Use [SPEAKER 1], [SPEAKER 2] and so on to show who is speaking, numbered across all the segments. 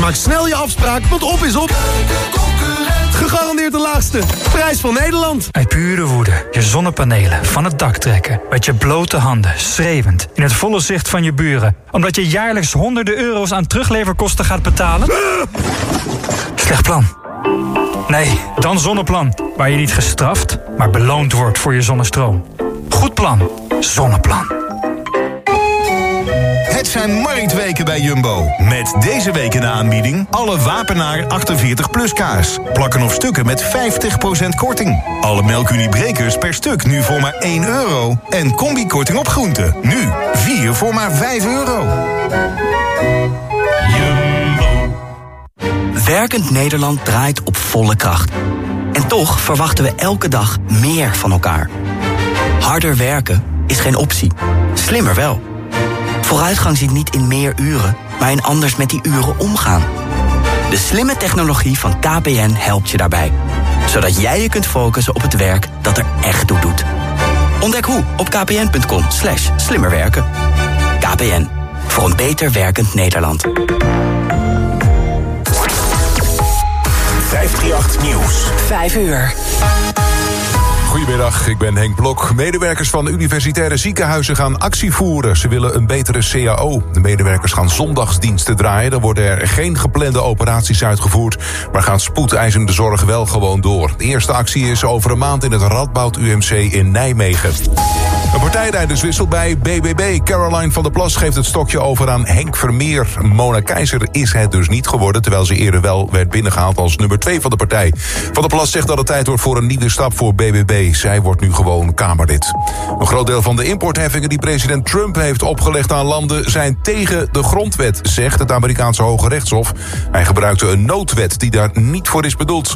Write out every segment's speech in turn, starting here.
[SPEAKER 1] Maak snel je afspraak, want op is op. Gegarandeerd de laagste. Prijs van Nederland.
[SPEAKER 2] Uit pure woede je zonnepanelen van het dak trekken. Met je blote handen, schreeuwend, in het volle zicht van je buren. Omdat je jaarlijks honderden euro's aan terugleverkosten gaat betalen? Slecht plan. Nee, dan Zonneplan. Waar je niet gestraft, maar beloond wordt voor je zonnestroom. Goed plan. Zonneplan.
[SPEAKER 3] Het zijn marktweken bij Jumbo. Met deze week in de aanbieding alle Wapenaar 48 plus kaas. Plakken of stukken met 50% korting. Alle melkuniebrekers per stuk nu voor maar 1 euro. En combikorting op groenten. Nu 4 voor maar 5 euro.
[SPEAKER 4] Jumbo. Werkend Nederland draait op volle kracht. En toch verwachten we elke dag meer van elkaar. Harder werken is geen optie. Slimmer wel. Vooruitgang zit niet in meer uren, maar in anders met die uren omgaan. De slimme technologie van KPN helpt je daarbij. Zodat jij je kunt focussen op het werk dat er echt toe doet. Ontdek hoe op kpn.com slash slimmerwerken. KPN, voor een beter werkend Nederland.
[SPEAKER 3] 538 Nieuws.
[SPEAKER 5] 5 uur.
[SPEAKER 6] Goedemiddag, ik ben Henk Blok. Medewerkers van universitaire ziekenhuizen gaan actie voeren. Ze willen een betere CAO. De medewerkers gaan zondagsdiensten draaien. Dan worden er geen geplande operaties uitgevoerd... maar gaat spoedeisende zorg wel gewoon door. De eerste actie is over een maand in het Radboud UMC in Nijmegen. Een partijleiderswissel bij BBB. Caroline van der Plas geeft het stokje over aan Henk Vermeer. Mona Keizer is het dus niet geworden... terwijl ze eerder wel werd binnengehaald als nummer 2 van de partij. Van der Plas zegt dat het tijd wordt voor een nieuwe stap voor BBB. Zij wordt nu gewoon Kamerlid. Een groot deel van de importheffingen die president Trump heeft opgelegd aan landen... zijn tegen de grondwet, zegt het Amerikaanse Hoge Rechtshof. Hij gebruikte een noodwet die daar niet voor is bedoeld.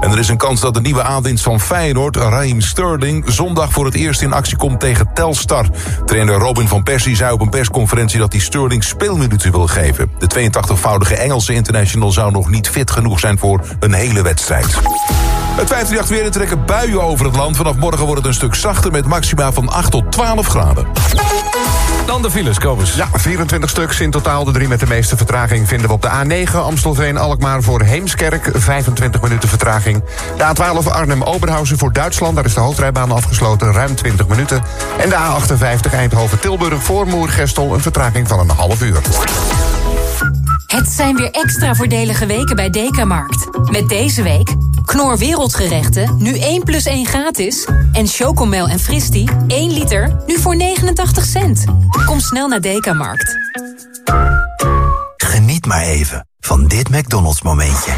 [SPEAKER 6] En er is een kans dat de nieuwe aanwinst van Feyenoord, Raheem Sterling... zondag voor het eerst in actie komt tegen Telstar. Trainer Robin van Persie zei op een persconferentie... dat hij Sterling speelminuten wil geven. De 82-voudige Engelse international zou nog niet fit genoeg zijn... voor een hele wedstrijd. Het 538 weer trekken buien over het land. Vanaf morgen wordt het een stuk zachter met maxima van 8 tot 12 graden.
[SPEAKER 7] Dan de files, Kobus.
[SPEAKER 8] Ja, 24 stuks in totaal. De drie met de meeste vertraging vinden we op de A9 Amstelveen-Alkmaar voor Heemskerk. 25 minuten vertraging. De A12 Arnhem-Oberhausen voor Duitsland. Daar is de hoofdrijbaan afgesloten, ruim 20 minuten. En de A58 Eindhoven-Tilburg voor Moergestel. Een vertraging van een half uur.
[SPEAKER 9] Het zijn weer extra voordelige weken bij Dekamarkt. Met deze week Knor Wereldgerechten, nu 1 plus 1 gratis. En Chocomel en Fristi, 1 liter, nu voor 89 cent. Kom snel naar Dekamarkt.
[SPEAKER 10] Geniet maar even van dit McDonald's momentje.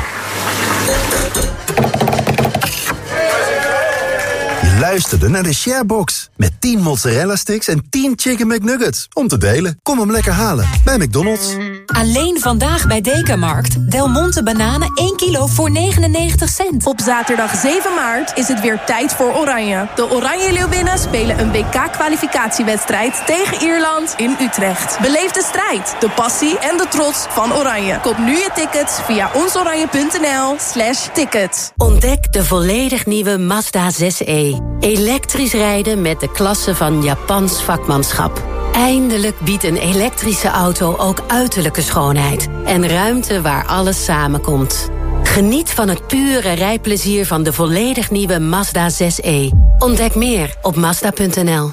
[SPEAKER 10] Luisterde naar de Sharebox. Met 10 mozzarella sticks en 10 chicken McNuggets. Om te delen. Kom hem lekker halen bij McDonald's.
[SPEAKER 9] Alleen vandaag bij Dekamarkt. Del Monte bananen 1 kilo voor 99 cent.
[SPEAKER 11] Op zaterdag 7 maart is het weer tijd voor Oranje. De Oranje Leeuwinnen spelen een WK-kwalificatiewedstrijd tegen Ierland in Utrecht. Beleef de strijd, de passie en de trots van Oranje. Koop nu je tickets via onsoranje.nl slash tickets.
[SPEAKER 12] Ontdek de volledig nieuwe Mazda 6e. Elektrisch rijden met de klasse van Japans vakmanschap. Eindelijk biedt een elektrische auto ook uiterlijke schoonheid. En ruimte waar alles samenkomt. Geniet van het pure rijplezier van de volledig nieuwe Mazda 6e. Ontdek meer op Mazda.nl.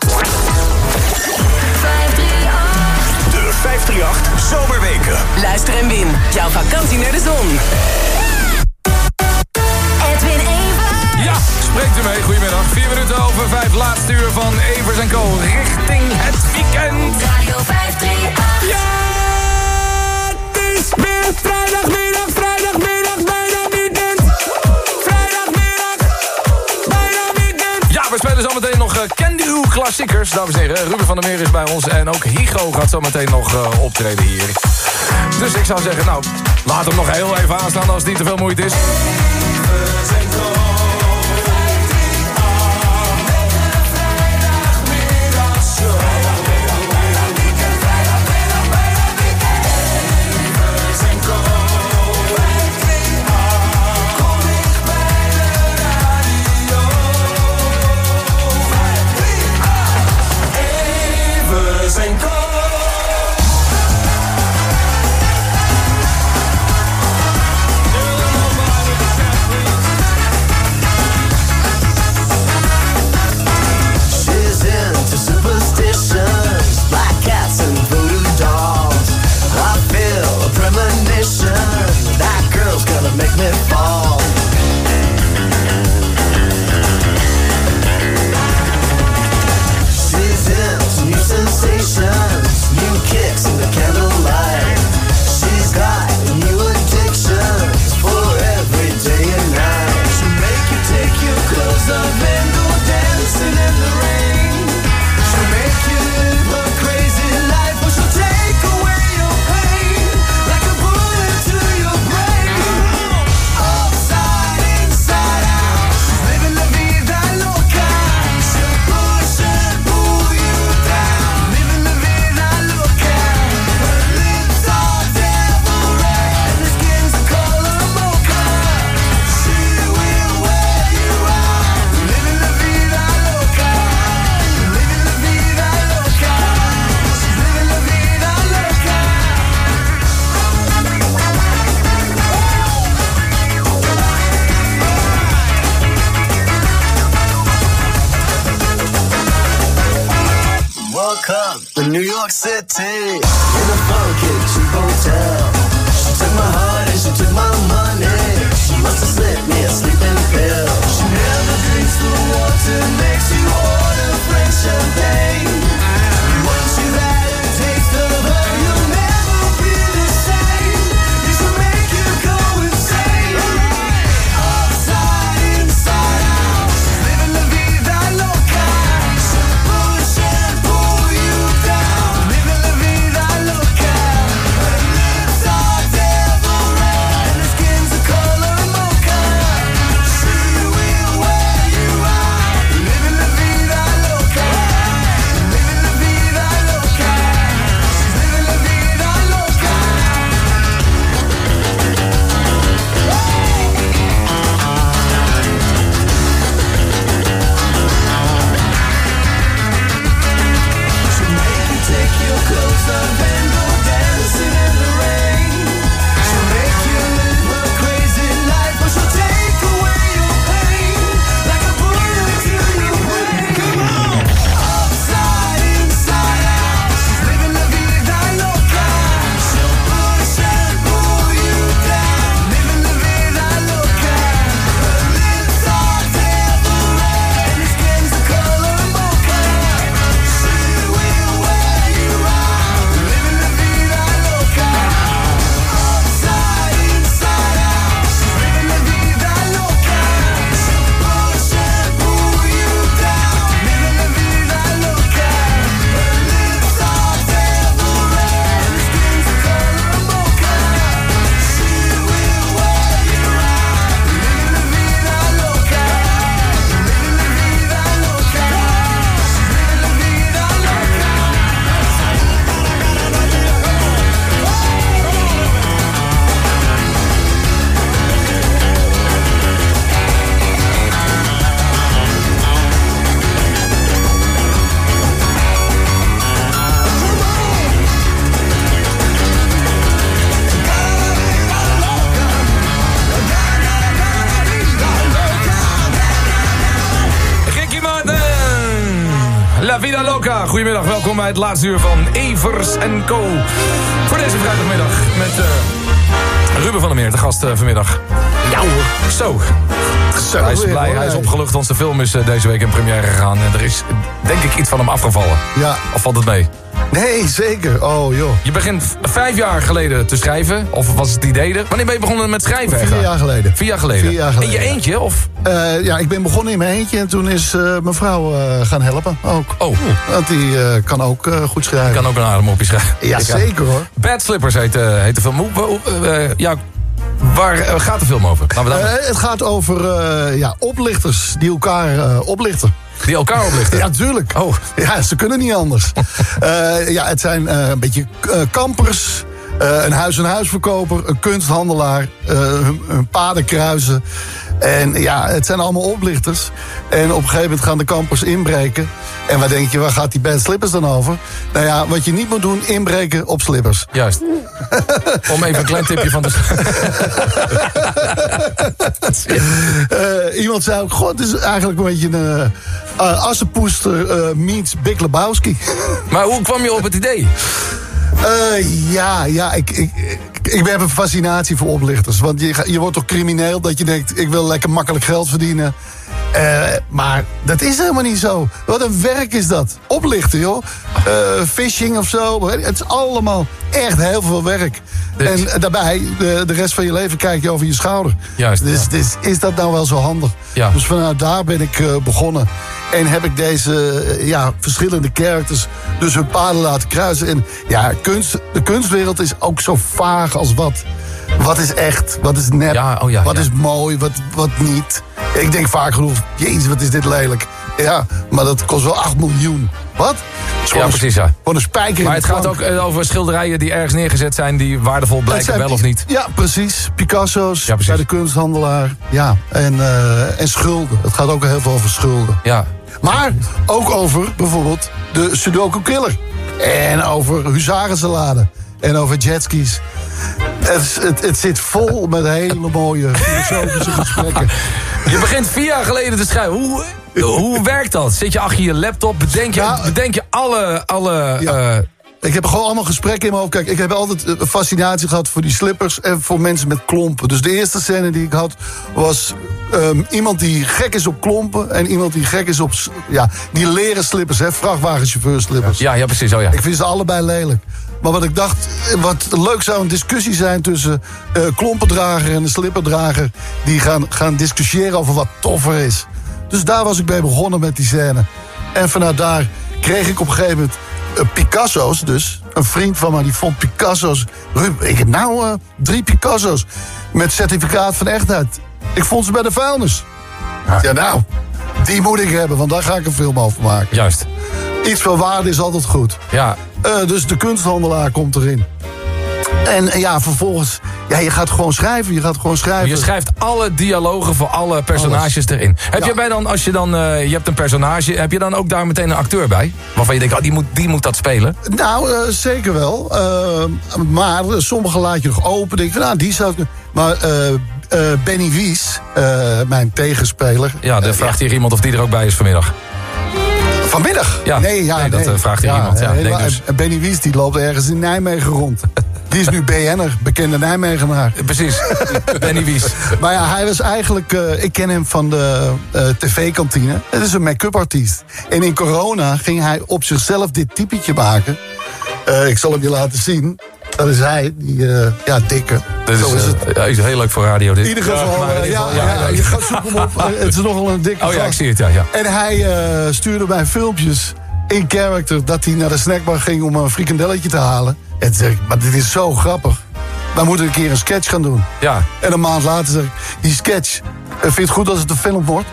[SPEAKER 3] De 538 Zomerweken.
[SPEAKER 5] Luister en win. Jouw vakantie naar de zon.
[SPEAKER 7] Ja, spreekt u mee. Goedemiddag. 4 minuten over 5. Laatste uur van Evers en Co. Richting het weekend.
[SPEAKER 9] Radio 538.
[SPEAKER 7] Ja, het is weer vrijdagmiddag, vrijdagmiddag, bijna weekend. Vrijdagmiddag, bijna weekend. Ja, we spelen zometeen nog uh, Candy Who klassiekers, dames en heren. Ruben van der Meer is bij ons en ook Higo gaat zometeen nog uh, optreden hier. Dus ik zou zeggen, nou, laat hem nog heel even aanstaan als het niet te veel moeite is.
[SPEAKER 13] York
[SPEAKER 7] welkom bij het laatste uur van Evers Co. Voor deze vrijdagmiddag met eh, Ruben van der Meer, de gast eh, vanmiddag. Ja hoor. Zo. hij is
[SPEAKER 1] weer,
[SPEAKER 7] blij,
[SPEAKER 1] hoor,
[SPEAKER 7] hij is opgelucht, want zijn film is eh, deze week in première gegaan. En er is, denk ik, iets van hem afgevallen.
[SPEAKER 1] Ja.
[SPEAKER 7] Of valt het mee?
[SPEAKER 1] Nee, zeker. Oh, joh.
[SPEAKER 7] Je begint vijf jaar geleden te schrijven. Of was het idee er? Wanneer ben je begonnen met schrijven?
[SPEAKER 1] Vier jaar geleden.
[SPEAKER 7] Vier jaar geleden.
[SPEAKER 1] Vier jaar geleden,
[SPEAKER 7] In je eentje? Of?
[SPEAKER 1] Eh, ja, ik ben begonnen in mijn eentje en toen is eh, mijn vrouw eh, gaan helpen ook.
[SPEAKER 7] Oh.
[SPEAKER 1] Want die kan ook goed schrijven.
[SPEAKER 7] kan ook een adem op je schrijven.
[SPEAKER 1] Ja, zeker hoor.
[SPEAKER 7] Bad Slippers heet, heet de film. Ja, waar gaat de film over? Laten we
[SPEAKER 1] het gaat over ja, oplichters die elkaar oplichten.
[SPEAKER 7] Die elkaar oplichten?
[SPEAKER 1] Ja, tuurlijk.
[SPEAKER 7] Oh.
[SPEAKER 1] Ja, ze kunnen niet anders. Ja, het zijn een beetje kampers, een huis-en-huisverkoper, een kunsthandelaar, eh, hun, hun paden kruisen. En ja, het zijn allemaal oplichters. En op een gegeven moment gaan de kampers inbreken. En waar denk je, waar gaat die bad slippers dan over? Nou ja, wat je niet moet doen, inbreken op slippers.
[SPEAKER 7] Juist. Om even een klein tipje van te...
[SPEAKER 1] Eh, iemand zei ook, god, het is eigenlijk een beetje een uh, assenpoester eh, meets Big Lebowski.
[SPEAKER 7] maar hoe kwam je op het idee?
[SPEAKER 1] Eh, ja, ja, ik, ik, ik, ik heb een fascinatie voor oplichters. Want je, je wordt toch crimineel dat je denkt, ik wil lekker makkelijk geld verdienen. Eh, maar dat is helemaal niet zo. Wat een werk is dat. Oplichten, joh. Eh, phishing of zo. Het is allemaal echt heel veel werk. En daarbij, de, de rest van je leven kijk je over je schouder.
[SPEAKER 7] Juist,
[SPEAKER 1] Dus,
[SPEAKER 7] ja.
[SPEAKER 1] dus is dat nou wel zo handig?
[SPEAKER 7] Ja.
[SPEAKER 1] Dus vanuit daar ben ik begonnen. En heb ik deze eh, ja, verschillende characters dus hun paden laten kruisen. En ja, kunst, de kunstwereld is ook zo vaag als wat. Wat is echt? Wat is nep?
[SPEAKER 7] Ja, oh ja,
[SPEAKER 1] wat
[SPEAKER 7] ja.
[SPEAKER 1] is mooi? Wat, wat niet? Ik denk vaak genoeg, jezus, wat is dit lelijk. Ja, maar dat kost wel 8 miljoen. Wat?
[SPEAKER 7] Ja, precies, ja.
[SPEAKER 1] Gewoon een spijker in
[SPEAKER 7] Maar het gaat ook eh, over schilderijen die ergens neergezet zijn... die waardevol blijken, wel of niet.
[SPEAKER 1] Ja, precies. Picasso's
[SPEAKER 7] Ja, precies.
[SPEAKER 1] bij de kunsthandelaar. Ja, en, eh, en schulden. Het gaat ook heel veel over schulden.
[SPEAKER 7] Ja.
[SPEAKER 1] Maar ook over bijvoorbeeld de Sudoku Killer. En over huzarensalade. En over jetskis. Het, het, het zit vol met hele mooie filosofische gesprekken.
[SPEAKER 7] Je begint vier jaar geleden te schrijven. Hoe, hoe werkt dat? Zit je achter je laptop? Bedenk je,
[SPEAKER 1] Ja.
[SPEAKER 7] bedenk je alle, alle eh,
[SPEAKER 1] Ik heb gewoon allemaal gesprekken in mijn hoofd. Kijk, ik heb altijd eh, een fascinatie gehad voor die slippers... en voor mensen met klompen. Dus de eerste scène die ik had was... ehm, iemand die gek is op klompen... en iemand die gek is op ja, die leren slippers, hè, vrachtwagenchauffeurslippers.
[SPEAKER 7] Ja, ja, precies. Oh ja.
[SPEAKER 1] Ik vind ze allebei lelijk. Maar wat ik dacht, eh, wat leuk zou een discussie zijn tussen eh klompendrager en de slipperdrager. Die gaan, gaan discussiëren over wat toffer is. Dus daar was ik mee begonnen met die scène. En vanuit daar kreeg ik op een gegeven moment eh, Picasso's dus. Een vriend van mij die vond Picasso's. Ruud, ik heb nou eh, drie Picasso's met certificaat van echtheid. Ik vond ze bij de vuilnis. Ja, nou, die moet ik hebben, want daar ga ik een film over maken.
[SPEAKER 7] Juist.
[SPEAKER 1] Iets van waarde is altijd goed.
[SPEAKER 7] Ja.
[SPEAKER 1] Eh, dus de kunsthandelaar komt erin. En ja, vervolgens, ja, je gaat gewoon schrijven. Je gaat gewoon schrijven.
[SPEAKER 7] Je schrijft alle dialogen voor alle personages erin. Heb je bij dan, als je dan, eh, je hebt een personage, heb je dan ook daar meteen een acteur bij? Waarvan je denkt, oh, die moet, die moet dat spelen?
[SPEAKER 1] Nou, eh, zeker wel. Eh, maar sommige laat je nog open. Denk van, nou, die zou ik... Maar Benny Wies, mijn tegenspeler...
[SPEAKER 7] Ja, dan vraagt hier iemand of die er ook bij is vanmiddag.
[SPEAKER 1] Vanmiddag?
[SPEAKER 7] Ja,
[SPEAKER 1] nee, ja,
[SPEAKER 7] nee, dat, vraagt hier iemand. Ja, nee, dus.
[SPEAKER 1] En Benny Wies die loopt ergens in Nijmegen rond. Die is nu BN'er, bekende Nijmegenaar.
[SPEAKER 7] Precies, Benny Wies.
[SPEAKER 1] Maar ja, hij was eigenlijk... eh, ik ken hem van de eh, tv-kantine. Het is een make-up artiest. En in corona ging hij op zichzelf dit typetje maken. Eh, ik zal hem je laten zien. Dat is hij, die ja, dikke.
[SPEAKER 7] Dit
[SPEAKER 1] Zo
[SPEAKER 7] is,
[SPEAKER 1] is het.
[SPEAKER 7] ja, is heel leuk voor radio dit.
[SPEAKER 1] In ieder geval, ja, ja, ja, je gaat zoeken hem op. Het is nogal een dikke
[SPEAKER 7] Oh ja, ik zie het, ja. ja.
[SPEAKER 1] En hij stuurde mij filmpjes in character dat hij naar de snackbar ging om een frikandelletje te halen. En toen zeg ik, maar dit is zo grappig. Wij moeten een keer een sketch gaan doen.
[SPEAKER 7] Ja.
[SPEAKER 1] En een maand later zeg ik, die sketch, eh, vind je het goed als het een film wordt?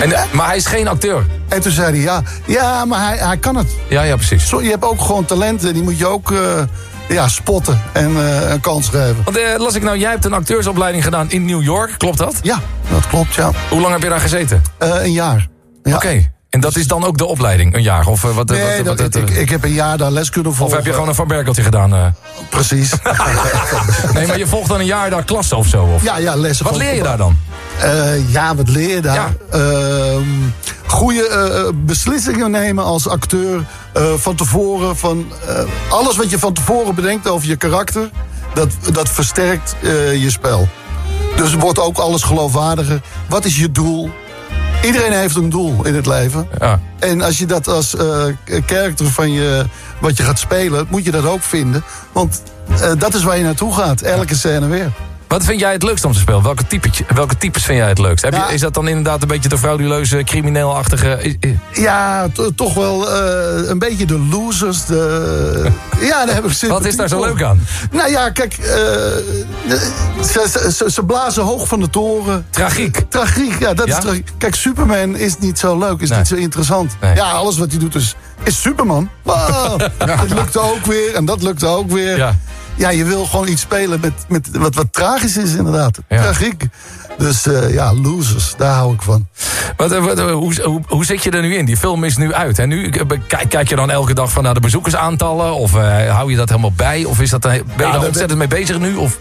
[SPEAKER 7] En, maar hij is geen acteur.
[SPEAKER 1] En toen zei hij, ja, ja maar hij, hij kan het.
[SPEAKER 7] Ja, ja, precies.
[SPEAKER 1] Zo, je hebt ook gewoon talenten, die moet je ook eh, ja, spotten en eh, een kans geven.
[SPEAKER 7] Want las ik nou, jij hebt een acteursopleiding gedaan in New York, klopt dat?
[SPEAKER 1] Ja, dat klopt, ja.
[SPEAKER 7] Hoe lang heb je daar gezeten?
[SPEAKER 1] Een jaar. Ja.
[SPEAKER 7] Oké. En dat is dan ook de opleiding, een jaar? Of, eh, wat, eh,
[SPEAKER 1] Nee,
[SPEAKER 7] wat, wat,
[SPEAKER 1] dat,
[SPEAKER 7] het,
[SPEAKER 1] ik,
[SPEAKER 7] eh,
[SPEAKER 1] ik heb een jaar daar les kunnen
[SPEAKER 7] of
[SPEAKER 1] volgen.
[SPEAKER 7] heb je gewoon een Van Berkeltje gedaan? eh?
[SPEAKER 1] Precies.
[SPEAKER 7] Nee, maar je volgt dan een jaar daar klassen of zo? Of?
[SPEAKER 1] Ja, ja, lessen.
[SPEAKER 7] Wat leer je daar dan?
[SPEAKER 1] Eh, ja, wat leer je daar? Ehm, goede eh, beslissingen nemen als acteur. eh, van tevoren, van eh, alles wat je van tevoren bedenkt over je karakter, dat, dat versterkt eh, je spel. Dus wordt ook alles geloofwaardiger. Wat is je doel? Iedereen heeft een doel in het leven.
[SPEAKER 7] Ja.
[SPEAKER 1] En als je dat als eh karakter van je, wat je gaat spelen, moet je dat ook vinden. Want eh, dat is waar je naartoe gaat, elke scène weer.
[SPEAKER 7] Wat vind jij het leukst om te spelen? Welke, typetje, welke types vind jij het leukst? Heb je, is dat dan inderdaad een beetje de frauduleuze, crimineelachtige... i- i-
[SPEAKER 1] Ja, to- toch wel eh, een beetje de losers. De... Ja, daar heb ik
[SPEAKER 7] Wat is daar zo leuk aan?
[SPEAKER 1] Nou ja, kijk, eh, ze, ze- ze, ze blazen hoog van de toren.
[SPEAKER 7] Tragiek.
[SPEAKER 1] Tragiek, ja, dat
[SPEAKER 7] Ja?
[SPEAKER 1] is tragiek. Kijk, Superman is niet zo leuk, is
[SPEAKER 7] Nee.
[SPEAKER 1] niet zo interessant.
[SPEAKER 7] Nee.
[SPEAKER 1] Ja, alles wat hij doet is, is Superman. Wow, Dat lukte ook weer en dat lukte ook weer.
[SPEAKER 7] Ja.
[SPEAKER 1] Ja, je wil gewoon iets spelen met, met wat, wat tragisch is inderdaad.
[SPEAKER 7] Ja.
[SPEAKER 1] Tragiek. Dus eh, ja, losers, daar hou ik van.
[SPEAKER 7] Wat, eh, wat, eh, hoe, hoe, hoe zit je er nu in? Die film is nu uit. En nu kijk, kijk je dan elke dag van naar de bezoekersaantallen? Of hou je dat helemaal bij? Of is dat, ben je
[SPEAKER 1] Ja,
[SPEAKER 7] daar ontzettend mee bezig nu? Of?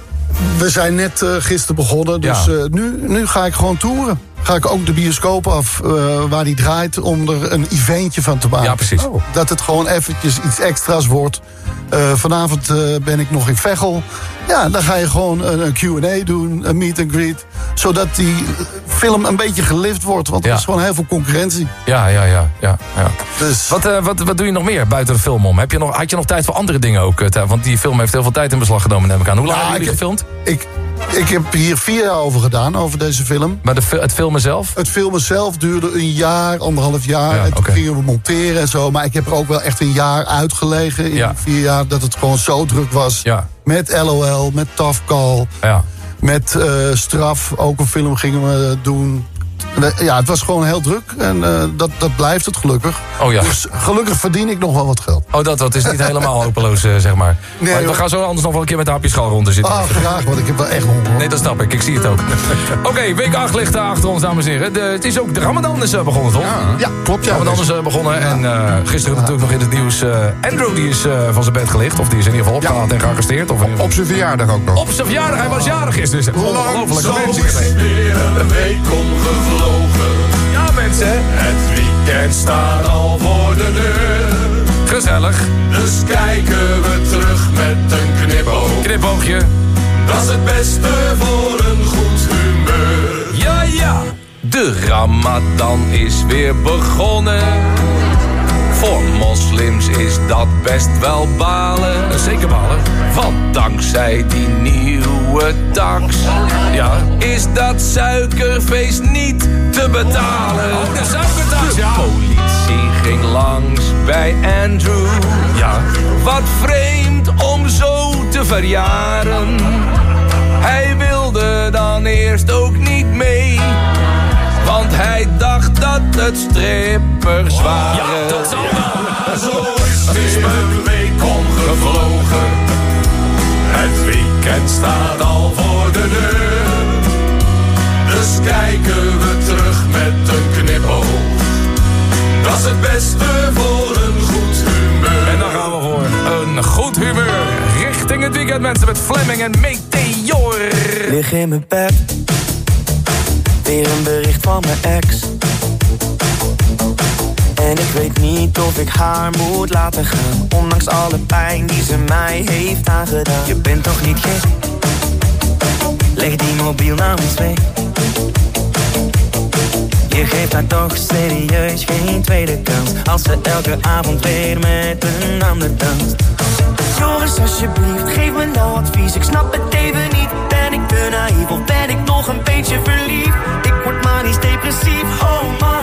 [SPEAKER 1] We zijn net eh, gisteren begonnen, dus
[SPEAKER 7] Ja.
[SPEAKER 1] nu, nu ga ik gewoon toeren. Ga ik ook de bioscoop af eh, waar die draait om er een eventje van te maken.
[SPEAKER 7] Ja, precies.
[SPEAKER 1] Dat het gewoon eventjes iets extra's wordt. Eh, vanavond eh, ben ik nog in Veghel. Ja, dan ga je gewoon een, een Q&A doen, een meet and greet. Zodat die film een beetje gelift wordt. Want
[SPEAKER 7] Ja.
[SPEAKER 1] er is gewoon heel veel concurrentie.
[SPEAKER 7] Ja, ja, ja. ja, ja.
[SPEAKER 1] Dus
[SPEAKER 7] Wat, eh, wat, wat doe je nog meer buiten de film om? Heb je nog, had je nog tijd voor andere dingen ook? Want die film heeft heel veel tijd in beslag genomen, neem ik aan. Hoe lang
[SPEAKER 1] Ja,
[SPEAKER 7] hebben jullie
[SPEAKER 1] ik-
[SPEAKER 7] gefilmd?
[SPEAKER 1] ik, ik heb hier vier jaar over gedaan, over deze film.
[SPEAKER 7] Maar de, het filmen zelf?
[SPEAKER 1] Het filmen zelf duurde een jaar, anderhalf jaar.
[SPEAKER 7] Ja,
[SPEAKER 1] en toen gingen we monteren en zo. Maar ik heb er ook wel echt een jaar uitgelegen in
[SPEAKER 7] Ja.
[SPEAKER 1] vier jaar. Dat het gewoon zo druk was.
[SPEAKER 7] Ja.
[SPEAKER 1] Met LOL, met Tough Call,
[SPEAKER 7] Ja.
[SPEAKER 1] met eh, Straf. Ook een film gingen we doen. Ja, het was gewoon heel druk. En eh, dat, dat blijft het gelukkig.
[SPEAKER 7] Oh ja.
[SPEAKER 1] Dus gelukkig verdien ik nog wel wat geld.
[SPEAKER 7] Oh, dat, dat is niet helemaal hopeloos, eh, zeg maar.
[SPEAKER 1] Nee,
[SPEAKER 7] maar we gaan zo anders nog wel een keer met de hapjeschaal rond zitten.
[SPEAKER 1] Ah, graag, want ik heb wel echt honger.
[SPEAKER 7] Nee, dat snap ik. Ik zie het ook. Oké, week 8 ligt achter ons, dames en heren. De, het is ook de Ramadan is eh, begonnen, toch?
[SPEAKER 1] Ja, klopt ja.
[SPEAKER 7] Ramadan is begonnen. En gisteren natuurlijk nog in het nieuws... Andrew die is van zijn bed gelicht. Of die is in ieder geval opgehaald en gearresteerd. Of
[SPEAKER 8] Op zijn verjaardag ook nog.
[SPEAKER 7] op zijn verjaardag. Hij was jarig is dus. Ongelooflijk. Gefeliciteerd.
[SPEAKER 14] is weer een week
[SPEAKER 7] Ja, mensen.
[SPEAKER 14] Het weekend staat al voor de deur.
[SPEAKER 7] Gezellig.
[SPEAKER 14] Dus kijken we terug met een knipoog.
[SPEAKER 7] Knipoogje.
[SPEAKER 14] Dat is het beste voor een goed humeur.
[SPEAKER 7] Ja, ja. De Ramadan is weer begonnen. Voor moslims is dat best wel balen.
[SPEAKER 14] Zeker balen.
[SPEAKER 7] Want dankzij die nieuwe tax ja, is dat suikerfeest niet te betalen.
[SPEAKER 14] Oh, de suikertax, ja.
[SPEAKER 7] De politie ging langs bij Andrew.
[SPEAKER 14] Ja.
[SPEAKER 7] Wat vreemd om zo te verjaren. Hij wilde dan eerst ook niet mee. Want hij dacht dat het strippers waren.
[SPEAKER 14] Ja, dat zal wel. Zo is weer een week omgevlogen. Weekend staat al voor de deur. Dus kijken we terug met een knipoog. Dat is het beste voor een goed humeur.
[SPEAKER 7] En dan gaan we voor een goed humeur. Richting het weekend mensen met Fleming en Meteor.
[SPEAKER 15] Lig in mijn bed. Weer een bericht van mijn ex. En ik weet niet of ik haar moet laten gaan. Ondanks alle pijn die ze mij heeft aangedaan. Je bent toch niet gek? Leg die mobiel nou eens weg. Je geeft haar toch serieus geen tweede kans. Als ze elke avond weer met een ander danst. Joris, alsjeblieft, geef me nou advies. Ik snap het even niet. Ben ik te naïef of ben ik nog een beetje verliefd? Ik word manisch depressief. Oh man,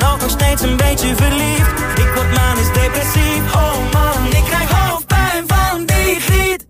[SPEAKER 15] Jij bent te naïef en ook nog steeds een beetje verliefd. Ik word manisch depressief, oh man Ik krijg hoofdpijn van die griet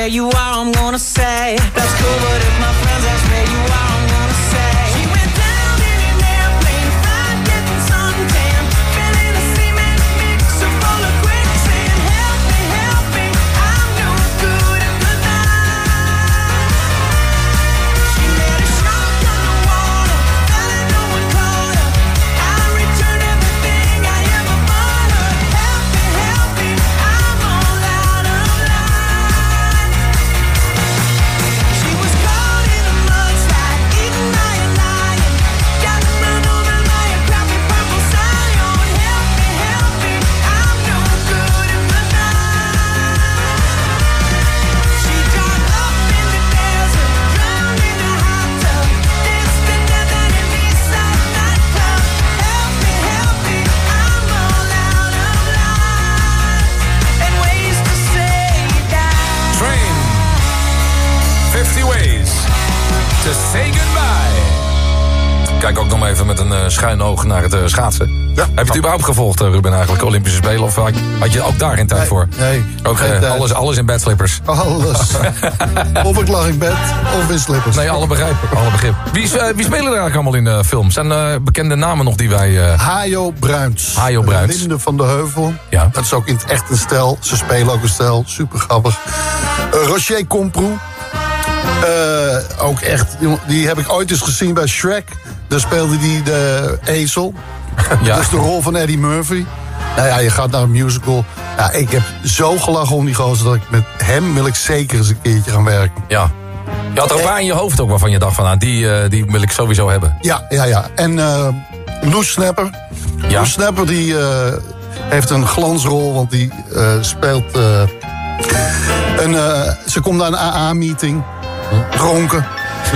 [SPEAKER 16] where you are,
[SPEAKER 7] schuin oog naar het eh, schaatsen. Heb je het überhaupt gevolgd, eh, Ruben, eigenlijk, Olympische Spelen? Of had, had je ook daar geen tijd voor?
[SPEAKER 1] Nee.
[SPEAKER 7] Ook eh, alles, alles in bedslippers?
[SPEAKER 1] Alles. of ik lag in bed, of in slippers.
[SPEAKER 7] Nee, alle begrip. Alle begrip. Wie, wie spelen er eigenlijk allemaal in de film? Zijn eh, bekende namen nog die wij...
[SPEAKER 1] Hajo Bruins.
[SPEAKER 7] Hajo Bruins.
[SPEAKER 1] Linde van de Heuvel.
[SPEAKER 7] Ja.
[SPEAKER 1] Dat is ook in het echt een stel. Ze spelen ook een stel. Super grappig. Rocher Comproe. Eh, ook echt, die heb ik ooit eens gezien bij Shrek. Daar speelde die de ezel.
[SPEAKER 7] Ja.
[SPEAKER 1] Dat is de rol van Eddie Murphy. Nou ja, je gaat naar een musical. Ja, ik heb zo gelachen om die gozer dat ik met hem wil ik zeker eens een keertje gaan werken.
[SPEAKER 7] ja. Je had er een paar in je hoofd ook waarvan je dacht van... Nou, die, eh, die wil ik sowieso hebben.
[SPEAKER 1] Ja, ja, ja. En eh Loes Snapper.
[SPEAKER 7] Ja.
[SPEAKER 1] Loes Snapper die eh, heeft een glansrol, want die speelt... een, ze komt naar een AA-meeting, dronken.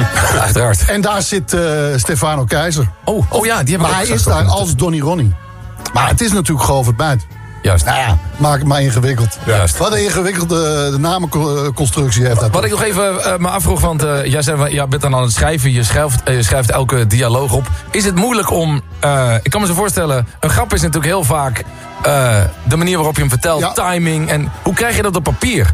[SPEAKER 7] Uiteraard.
[SPEAKER 1] En daar zit eh, Stefano Keizer.
[SPEAKER 7] Oh, oh ja, die heb ik
[SPEAKER 1] Maar hij is daar als Donny Ronnie. Maar het is natuurlijk Govert Buit.
[SPEAKER 7] Juist.
[SPEAKER 1] Nou ja, maak het maar ingewikkeld.
[SPEAKER 7] Juist.
[SPEAKER 1] Wat een ingewikkelde de namenconstructie heeft dat.
[SPEAKER 7] Wat ik nog even eh, me afvroeg, want eh, jij zei, ja, bent dan aan het schrijven, je schrijft, eh, je schrijft elke dialoog op. Is het moeilijk om, eh, ik kan me zo voorstellen, een grap is natuurlijk heel vaak eh, de manier waarop je hem vertelt,
[SPEAKER 1] Ja.
[SPEAKER 7] timing. En hoe krijg je dat op papier?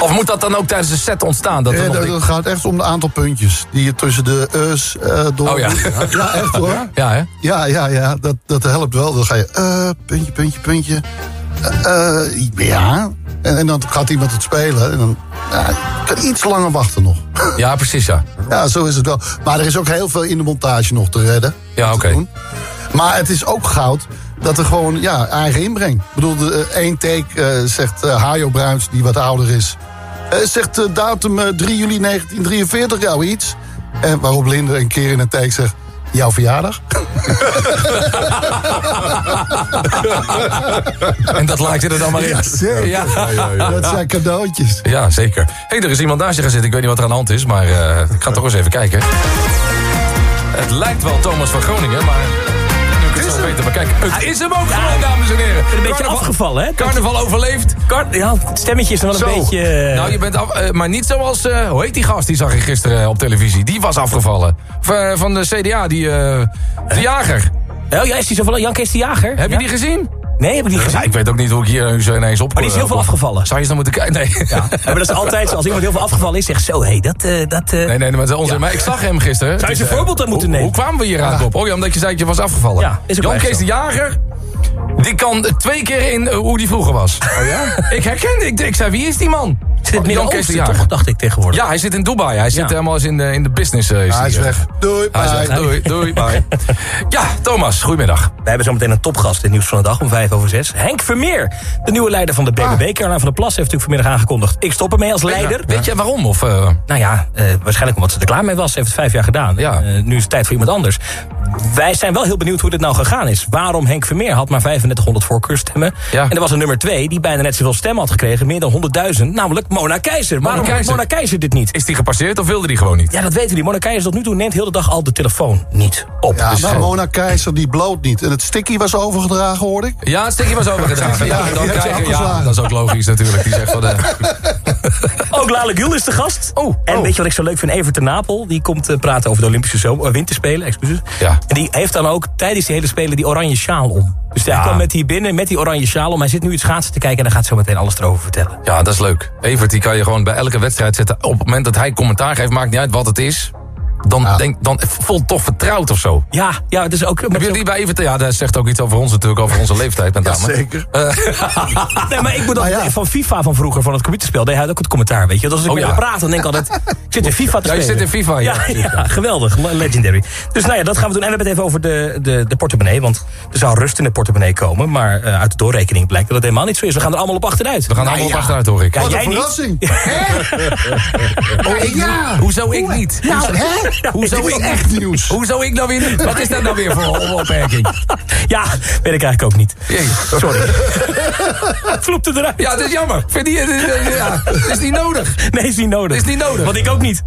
[SPEAKER 7] Of moet dat dan ook tijdens de set ontstaan? Dat er
[SPEAKER 1] dat, gaat echt om een aantal puntjes die je tussen de us eh door.
[SPEAKER 7] Oh ja.
[SPEAKER 1] ja, echt hoor.
[SPEAKER 7] Ja, hè?
[SPEAKER 1] Ja, ja, ja, dat, dat helpt wel. Dan ga je, eh, puntje, puntje, puntje. Ja. En, en dan gaat iemand het spelen. En dan kan iets langer wachten nog.
[SPEAKER 7] Ja, precies, ja.
[SPEAKER 1] Ja, zo is het wel. Maar er is ook heel veel in de montage nog te redden.
[SPEAKER 7] Ja, oké.
[SPEAKER 1] Maar het is ook goud dat er gewoon ja, eigen inbreng. Ik bedoel, de, eh, één take eh, zegt eh Hajo Bruins, die wat ouder is. zegt datum eh, 3 juli 1943 jou iets. En waarop Linde een keer in een take zegt... Jouw verjaardag?
[SPEAKER 7] En dat laat je er dan maar in.
[SPEAKER 1] Ja. Dat zijn cadeautjes.
[SPEAKER 7] Ja, zeker. Hé, hey, er is iemand naast je gaan zitten. Ik weet niet wat er aan de hand is, maar ik ga toch eens even kijken. Het lijkt wel Thomas van Groningen, maar... Het zo weten, maar kijk, het is hem ook gewoon, dames en heren.
[SPEAKER 17] Een beetje
[SPEAKER 7] Carnaval-
[SPEAKER 17] afgevallen, hè?
[SPEAKER 7] Carnaval overleefd.
[SPEAKER 17] Kar- ja, het stemmetje is nog wel een beetje... eh,
[SPEAKER 7] Nou, je bent af, eh, maar niet zoals, eh, hoe heet die gast, die zag ik gisteren op televisie. Die was afgevallen. V- van de CDA, die, eh, de jager.
[SPEAKER 17] Oh ja, is die zo van Jan Kees de Jager?
[SPEAKER 7] Heb je die gezien?
[SPEAKER 17] Nee, heb ik niet gezien.
[SPEAKER 7] Ja, ik weet ook niet hoe ik hier nu zo ineens op...
[SPEAKER 17] Maar die is heel veel
[SPEAKER 7] eh,
[SPEAKER 17] afgevallen.
[SPEAKER 7] Zou je eens naar moeten kijken? Nee.
[SPEAKER 17] Ja, maar dat is altijd zo. Als iemand heel veel afgevallen is, zegt zo, hé, hey, dat... eh, dat eh,
[SPEAKER 7] Nee, nee, maar, onze,
[SPEAKER 17] Ja.
[SPEAKER 7] maar ik zag hem gisteren.
[SPEAKER 17] Zou je een
[SPEAKER 7] eh,
[SPEAKER 17] voorbeeld dan moeten
[SPEAKER 7] hoe-
[SPEAKER 17] nemen?
[SPEAKER 7] Hoe kwamen we hier aan, Bob? Oh ja, omdat je zei dat je was afgevallen.
[SPEAKER 17] Ja, is
[SPEAKER 7] Jan Kees de Jager, die kan twee keer in eh, hoe die vroeger was. Oh ja? ik herkende, ik, ik zei, wie is die man?
[SPEAKER 17] Zit het Midden-Oosten
[SPEAKER 7] Jager.
[SPEAKER 17] toch, dacht ik tegenwoordig.
[SPEAKER 7] Ja, hij zit in Dubai. Hij zit helemaal eens in de, in de business. eh,
[SPEAKER 1] hij is weg. Doei,
[SPEAKER 7] Hij is
[SPEAKER 1] bye.
[SPEAKER 7] weg. Doei, doei, bye. Ja, Thomas, goedemiddag.
[SPEAKER 17] We hebben zo meteen een topgast in het nieuws van de dag om vijf over zes. Henk Vermeer, de nieuwe leider van de BBB. Caroline van der Plas heeft natuurlijk vanmiddag aangekondigd. Ik stop ermee als leider.
[SPEAKER 7] Weet je waarom? Of, eh,
[SPEAKER 17] Nou ja, eh, waarschijnlijk omdat ze er klaar mee was. Ze heeft het vijf jaar gedaan.
[SPEAKER 7] Ja.
[SPEAKER 17] Eh, nu is het tijd voor iemand anders. Wij zijn wel heel benieuwd hoe dit nou gegaan is. Waarom Henk Vermeer had maar 3500 voorkeurstemmen.
[SPEAKER 7] Ja.
[SPEAKER 17] En er was een nummer twee die bijna net zoveel stemmen had gekregen. Meer dan 100.000. Namelijk Mona Keizer. Waarom heeft
[SPEAKER 7] Keizer.
[SPEAKER 17] Mona Keizer dit niet?
[SPEAKER 7] is die gepasseerd of wilde die gewoon niet?
[SPEAKER 17] Ja, dat weten we niet. Mona Keizer tot nu toe neemt heel de dag al de telefoon niet op.
[SPEAKER 1] Ja,
[SPEAKER 17] Dus,
[SPEAKER 1] maar Mona Keizer die bloot niet. En het sticky was overgedragen, hoor ik.
[SPEAKER 7] Ja, het stukje was overgedragen. Ja,
[SPEAKER 1] Ja,
[SPEAKER 7] dan
[SPEAKER 1] die
[SPEAKER 7] ja, dat is ook logisch natuurlijk. Die zegt van, eh,
[SPEAKER 17] Ook Lale Gül is de gast.
[SPEAKER 7] Oh,
[SPEAKER 17] en
[SPEAKER 7] oh.
[SPEAKER 17] weet je wat ik zo leuk vind? Evert de Napel, die komt eh, praten over de Olympische zomer, eh, winterspelen. Excuses.
[SPEAKER 7] Ja.
[SPEAKER 17] En die heeft dan ook tijdens die hele spelen die oranje sjaal om. Dus hij
[SPEAKER 7] Ja.
[SPEAKER 17] kwam met die binnen met die oranje sjaal om. Hij zit nu het schaatsen te kijken en hij gaat zo meteen alles erover vertellen.
[SPEAKER 7] ja, dat is leuk. Evert, die kan je gewoon bij elke wedstrijd zetten. Op het moment dat hij commentaar geeft, maakt niet uit wat het is. Dan, denk, dan voelt toch vertrouwd of zo.
[SPEAKER 17] Ja, ja, het is ook...
[SPEAKER 7] Hebben jullie bij Evert... Ja, dat zegt ook iets over ons natuurlijk, over onze leeftijd met name.
[SPEAKER 1] zeker.
[SPEAKER 7] Eh,
[SPEAKER 17] Nee, maar ik bedoel,
[SPEAKER 1] Nou ja.
[SPEAKER 17] van FIFA van vroeger, van het computerspel, deed hij ook het commentaar, weet je. Dat als ik
[SPEAKER 7] Oh,
[SPEAKER 17] met
[SPEAKER 7] ja.
[SPEAKER 17] hem praat, dan denk ik altijd, ik zit in FIFA te
[SPEAKER 7] Ja, je
[SPEAKER 17] spelen.
[SPEAKER 7] zit in FIFA, ja.
[SPEAKER 17] Ja, ja, geweldig, le- legendary. Dus nou ja, dat gaan we doen. En we hebben het even over de, de, de portemonnee, want er zou rust in de portemonnee komen, maar eh, uit de doorrekening blijkt dat het helemaal niet zo is. We gaan er allemaal op achteruit.
[SPEAKER 7] we gaan er allemaal op achteruit, hoor ik.
[SPEAKER 17] Ja,
[SPEAKER 1] Wat
[SPEAKER 17] jij
[SPEAKER 1] een
[SPEAKER 17] niet.
[SPEAKER 1] verrassing.
[SPEAKER 7] Oh, ik
[SPEAKER 1] Ja.
[SPEAKER 7] Hoezo ik niet?
[SPEAKER 1] Nou, hè?
[SPEAKER 7] Hoezo ik
[SPEAKER 1] echt nieuws.
[SPEAKER 7] Hoezo ik nou weer? Wat is dat nou weer voor een opmerking?
[SPEAKER 17] Ja, weet ik eigenlijk ook niet. Sorry. Vloept er eruit.
[SPEAKER 7] Ja, dat is jammer. Vind je, ja, is niet nodig.
[SPEAKER 17] Nee, is niet nodig.
[SPEAKER 7] Is niet nodig.
[SPEAKER 17] Want ik ook niet.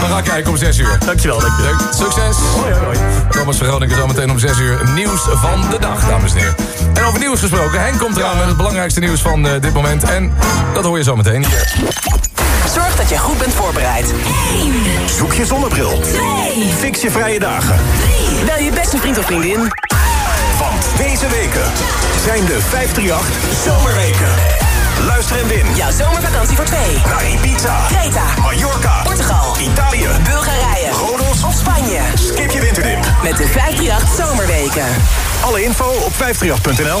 [SPEAKER 7] We gaan kijken om 6 uur.
[SPEAKER 17] Dankjewel, dankjewel.
[SPEAKER 7] Leuk. Succes.
[SPEAKER 17] Hoi, hoi.
[SPEAKER 7] Thomas Vergroningen zometeen om 6 uur. Nieuws van de dag, dames en heren. En over nieuws gesproken. Henk komt eraan met het belangrijkste nieuws van eh, dit moment. En dat hoor je zometeen.
[SPEAKER 18] Zorg dat je goed bent voorbereid.
[SPEAKER 3] Zoek je zonnebril. Fix je vrije dagen.
[SPEAKER 18] Bel je beste vriend of vriendin.
[SPEAKER 3] Want deze weken zijn de 538 Zomerweken. Luister en win
[SPEAKER 18] Jouw zomervakantie voor twee.
[SPEAKER 3] naar Ibiza,
[SPEAKER 18] Creta,
[SPEAKER 3] Mallorca,
[SPEAKER 18] Portugal,
[SPEAKER 3] Italië,
[SPEAKER 18] Bulgarije,
[SPEAKER 3] Rodos
[SPEAKER 18] of Spanje.
[SPEAKER 3] Skip je winterdip.
[SPEAKER 18] Met de 538 Zomerweken.
[SPEAKER 3] Alle info op 538.nl.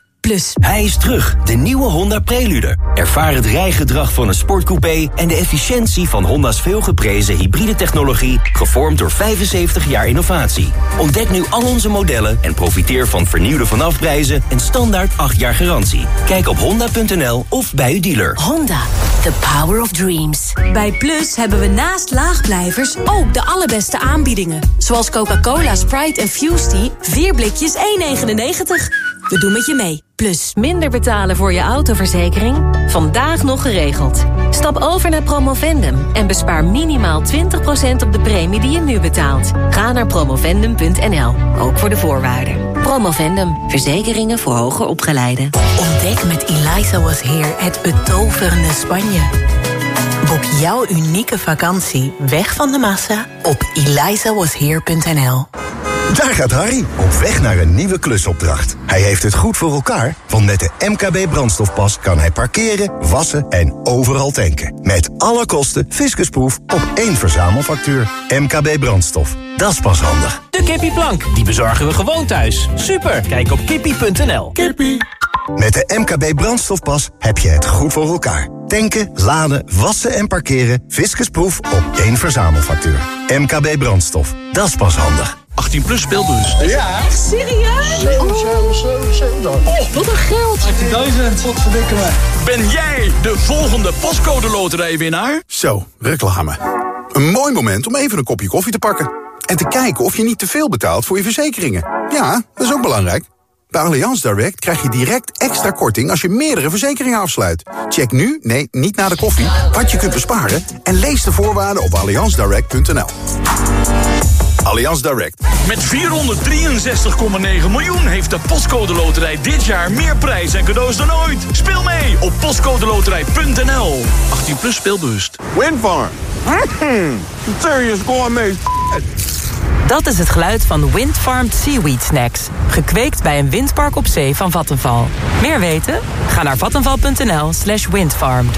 [SPEAKER 9] Plus.
[SPEAKER 19] Hij is terug, de nieuwe Honda Prelude. Ervaar het rijgedrag van een sportcoupé en de efficiëntie van Honda's veelgeprezen hybride technologie, gevormd door 75 jaar innovatie. Ontdek nu al onze modellen en profiteer van vernieuwde vanafprijzen en standaard 8 jaar garantie. Kijk op honda.nl of bij uw dealer.
[SPEAKER 9] Honda, the power of dreams. Bij Plus hebben we naast laagblijvers ook de allerbeste aanbiedingen. Zoals Coca-Cola, Sprite en Fusty, 4 blikjes 1,99. We doen met je mee. Plus.
[SPEAKER 12] Minder betalen voor je autoverzekering? Vandaag nog geregeld. Stap over naar Promovendum en bespaar minimaal 20% op de premie die je nu betaalt. Ga naar promovendum.nl, ook voor de voorwaarden. Promovendum, verzekeringen voor hoger opgeleiden.
[SPEAKER 20] Ontdek met Eliza Was Here het betoverende Spanje. Boek jouw unieke vakantie weg van de massa op elizawasheer.nl.
[SPEAKER 3] Daar gaat Harry, op weg naar een nieuwe klusopdracht. Hij heeft het goed voor elkaar, want met de MKB brandstofpas kan hij parkeren, wassen en overal tanken. Met alle kosten fiscusproef op één verzamelfactuur. MKB brandstof, dat is pas handig.
[SPEAKER 17] De kippieplank, die bezorgen we gewoon thuis. Super, kijk op kippie.nl. Kippie.
[SPEAKER 3] Met de MKB brandstofpas heb je het goed voor elkaar. Tanken, laden, wassen en parkeren, fiscusproef op één verzamelfactuur. MKB brandstof, dat is pas handig.
[SPEAKER 14] 18 plus speelbus.
[SPEAKER 20] Ja. Echt serieus? Oh, wat een geld.
[SPEAKER 14] 18.000. Wat verdikken me. Ben jij de volgende postcode loterijwinnaar?
[SPEAKER 6] Zo, reclame. Een mooi moment om even een kopje koffie te pakken. En te kijken of je niet te veel betaalt voor je verzekeringen. Ja, dat is ook belangrijk. Bij Allianz Direct krijg je direct extra korting als je meerdere verzekeringen afsluit. Check nu, nee, niet na de koffie, wat je kunt besparen... en lees de voorwaarden op allianzdirect.nl. Allianz Direct.
[SPEAKER 14] Met 463,9 miljoen heeft de Postcode Loterij dit jaar meer prijs en cadeaus dan ooit. Speel mee op postcodeloterij.nl. 18 plus speelbewust.
[SPEAKER 21] Windfarm. Serious gourmet
[SPEAKER 9] Dat is het geluid van Windfarmed Seaweed Snacks. Gekweekt bij een windpark op zee van Vattenval. Meer weten? Ga naar vattenval.nl slash windfarmed.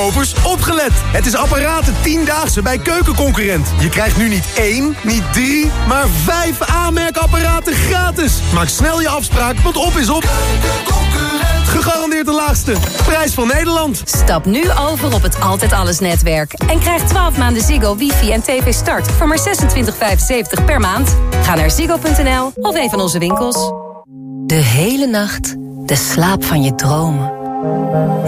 [SPEAKER 3] Keukenkopers, opgelet! Het is apparaten 10-daagse bij Keukenconcurrent. Je krijgt nu niet één, niet drie, maar vijf aanmerkapparaten gratis. Maak snel je afspraak, want op is op. Gegarandeerd de laagste. Prijs van Nederland.
[SPEAKER 12] Stap nu over op het Altijd Alles netwerk. En krijg 12 maanden Ziggo, wifi en tv start voor maar 26,75 per maand. Ga naar ziggo.nl of een van onze winkels. De hele nacht de slaap van je dromen.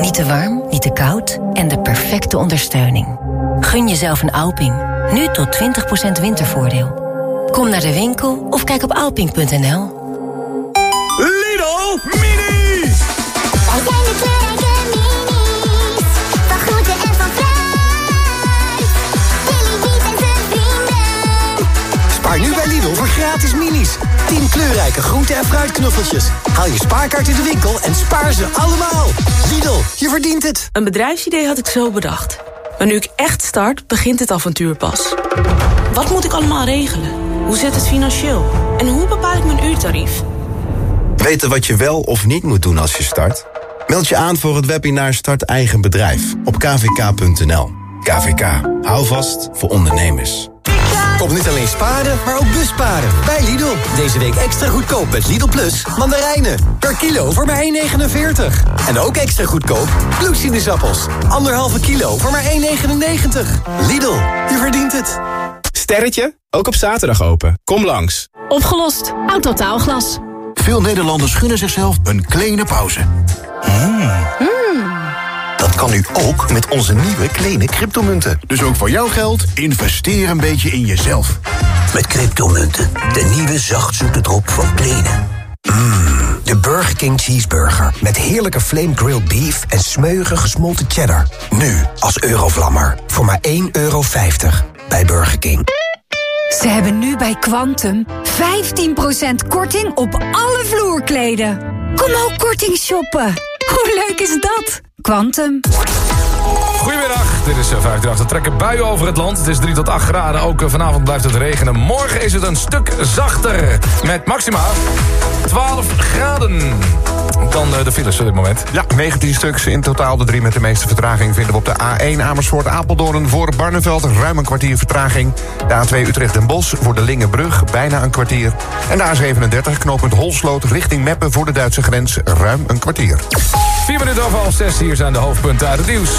[SPEAKER 12] Niet te warm, niet te koud en de perfecte ondersteuning. Gun jezelf een Alping. Nu tot 20% wintervoordeel. Kom naar de winkel of kijk op alping.nl.
[SPEAKER 3] Lidl Mini!
[SPEAKER 5] Wij zijn de kleurrijke minis. Van groente en van fruit. Billy en zijn vrienden.
[SPEAKER 22] Spaar nu bij Lidl voor gratis minis. 10 kleurrijke groente- en fruitknuffeltjes. Haal je spaarkaart in de winkel en spaar ze allemaal. Lidl, je verdient het.
[SPEAKER 23] Een bedrijfsidee had ik zo bedacht. Maar nu ik echt start, begint het avontuur pas. Wat moet ik allemaal regelen? Hoe zit het financieel? En hoe bepaal ik mijn uurtarief?
[SPEAKER 19] Weten wat je wel of niet moet doen als je start? Meld je aan voor het webinar Start Eigen Bedrijf op kvk.nl. KVK, hou vast voor ondernemers.
[SPEAKER 22] Kom niet alleen sparen, maar ook busparen. Bij Lidl. Deze week extra goedkoop met Lidl Plus mandarijnen. Per kilo voor maar 1,49. En ook extra goedkoop bloedsinusappels. Anderhalve kilo voor maar 1,99. Lidl, je verdient het.
[SPEAKER 24] Sterretje, ook op zaterdag open. Kom langs.
[SPEAKER 11] Opgelost. Autotaalglas.
[SPEAKER 25] Veel Nederlanders gunnen zichzelf een kleine pauze. Dat kan nu ook met onze nieuwe kleine cryptomunten. Dus ook voor jouw geld, investeer een beetje in jezelf.
[SPEAKER 13] Met cryptomunten, de nieuwe zachtzoete drop van Kleene. Mmm, de Burger King Cheeseburger. Met heerlijke flame grilled beef en smeuige gesmolten cheddar. Nu als Eurovlammer. Voor maar 1,50 euro bij Burger King.
[SPEAKER 26] Ze hebben nu bij Quantum 15% korting op alle vloerkleden. Kom ook korting shoppen. Hoe leuk is dat? Quantum.
[SPEAKER 7] Goedemiddag, dit is eh, 538. Er trekken buien over het land. Het is 3 tot 8 graden. Ook eh, vanavond blijft het regenen. Morgen is het een stuk zachter. Met maxima 12 graden. Dan eh, de files op dit moment.
[SPEAKER 8] Ja, 19 stuks in totaal. De drie met de meeste vertraging vinden we op de A1 Amersfoort Apeldoorn voor Barneveld. Ruim een kwartier vertraging. De A2 Utrecht Den Bosch voor de Lingenbrug bijna een kwartier. En de A37 knooppunt Holsloot richting Meppen voor de Duitse grens ruim een kwartier.
[SPEAKER 7] 4 minuten over half 6. Hier zijn de hoofdpunten uit het nieuws.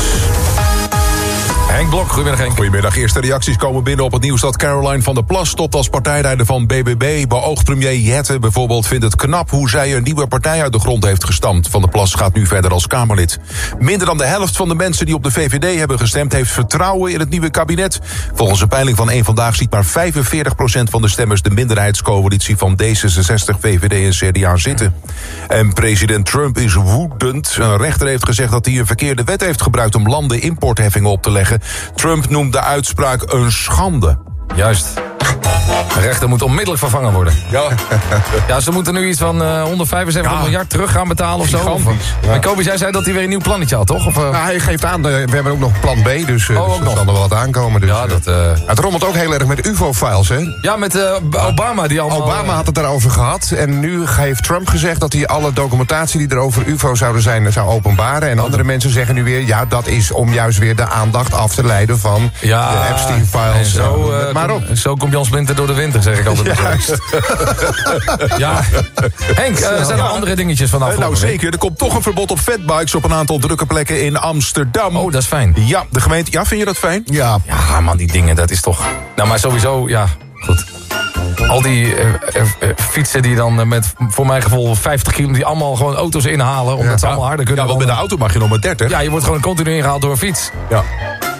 [SPEAKER 7] Henk Blok, goedemiddag.
[SPEAKER 6] Goedemiddag. Eerste reacties komen binnen op het nieuws dat Caroline van der Plas stopt als partijleider van BBB. Beoogd premier Jette bijvoorbeeld vindt het knap hoe zij een nieuwe partij uit de grond heeft gestampt. Van der Plas gaat nu verder als Kamerlid. Minder dan de helft van de mensen die op de VVD hebben gestemd heeft vertrouwen in het nieuwe kabinet. Volgens een peiling van één vandaag ziet maar 45% van de stemmers de minderheidscoalitie van D66, VVD en CDA zitten. En president Trump is woedend. Een rechter heeft gezegd dat hij een verkeerde wet heeft gebruikt om landen importheffingen op te leggen. Trump noemt de uitspraak een schande.
[SPEAKER 7] Juist. De rechter moet onmiddellijk vervangen worden. Ja, ja ze moeten nu iets van eh, 175 miljard terug gaan betalen of zo. Of, Maar Kobi, jij zei dat hij weer een nieuw plannetje had, toch? Of, eh?
[SPEAKER 8] Nou, hij geeft aan, eh, we hebben ook nog plan B, dus, eh,
[SPEAKER 7] Oh,
[SPEAKER 8] dus er zal er wel wat aankomen. Dus,
[SPEAKER 7] Ja, dat,
[SPEAKER 8] eh, Het rommelt ook heel erg met UFO-files, hè?
[SPEAKER 7] Ja, met eh, Obama die allemaal...
[SPEAKER 8] Obama had het daarover gehad. En nu heeft Trump gezegd dat hij alle documentatie die er over UFO zouden zijn, zou openbaren. En andere mensen zeggen nu weer, ja, dat is om juist weer de aandacht af te leiden van
[SPEAKER 7] Ja,
[SPEAKER 8] de
[SPEAKER 7] en
[SPEAKER 8] Epstein-files.
[SPEAKER 7] Zo,
[SPEAKER 8] Eh,
[SPEAKER 7] eh,
[SPEAKER 8] maar op.
[SPEAKER 7] zo komt Jan Splinter door de winter, zeg ik altijd.
[SPEAKER 8] Juist.
[SPEAKER 7] ja. Henk, eh, zijn er andere dingetjes vanaf
[SPEAKER 6] Eh, nou zeker, er komt toch een verbod op fatbikes op een aantal drukke plekken in Amsterdam.
[SPEAKER 7] Oh, dat is fijn.
[SPEAKER 6] Ja, de gemeente. Ja, vind je dat fijn?
[SPEAKER 1] Ja.
[SPEAKER 7] Ja, man, die dingen, dat is toch... Nou, maar sowieso, ja, goed. Al die eh, eh, eh, fietsen die dan met, voor mijn gevoel, 50 kilo... die allemaal gewoon auto's inhalen, omdat ze allemaal harder kunnen.
[SPEAKER 6] Ja, want met de auto mag je nog maar 30.
[SPEAKER 7] Ja, je wordt gewoon continu ingehaald door een fiets.
[SPEAKER 6] Ja.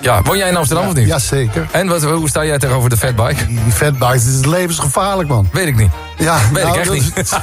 [SPEAKER 7] Ja, woon jij in Amsterdam of niet?
[SPEAKER 1] Jazeker.
[SPEAKER 7] En wat, hoe sta jij tegenover de fatbike?
[SPEAKER 1] Die fatbikes, dit is levensgevaarlijk, man.
[SPEAKER 7] Weet ik niet.
[SPEAKER 1] Ja,
[SPEAKER 7] Weet
[SPEAKER 1] nou,
[SPEAKER 7] ik echt niet.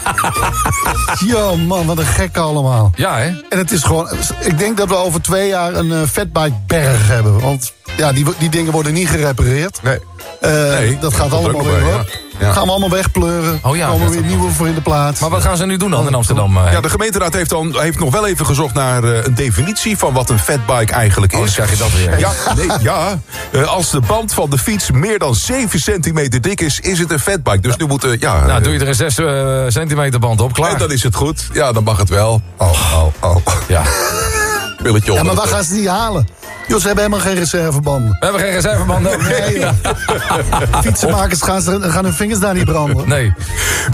[SPEAKER 1] Yo, man, wat een gekke allemaal.
[SPEAKER 7] Ja, hè?
[SPEAKER 1] En het is gewoon... Ik denk dat we over twee jaar een eh fatbike-berg hebben. Want ja, die, die dingen worden niet gerepareerd.
[SPEAKER 6] Nee.
[SPEAKER 1] Eh,
[SPEAKER 6] Nee,
[SPEAKER 1] dat gaat allemaal weer op.
[SPEAKER 6] ja.
[SPEAKER 1] Gaan we allemaal wegpleuren.
[SPEAKER 7] Oh ja,
[SPEAKER 1] komen weer nieuwe voor in de plaats.
[SPEAKER 7] Maar wat gaan ze nu doen dan in Amsterdam? eh?
[SPEAKER 6] Ja, de gemeenteraad heeft, dan, heeft nog wel even gezocht naar eh, een definitie van wat een fatbike eigenlijk is.
[SPEAKER 7] Oh, dan krijg je dat weer.
[SPEAKER 6] Ja, nee, ja. Eh, als de band van de fiets meer dan 7 centimeter dik is, is het een fatbike. Dus nu moet eh, ja.
[SPEAKER 7] Nou, doe je er een 6 centimeter band op, klaar.
[SPEAKER 6] En dan is het goed. Ja, dan mag het wel. Oh, oh, oh.
[SPEAKER 7] Ja.
[SPEAKER 6] Pilletje
[SPEAKER 1] Ja, maar waar gaan ze die halen? Joh, ze hebben helemaal geen reservebanden.
[SPEAKER 7] We hebben geen reservebanden.
[SPEAKER 1] Nee, joh. Fietsenmakers gaan, ze, gaan hun vingers daar niet branden.
[SPEAKER 7] Nee.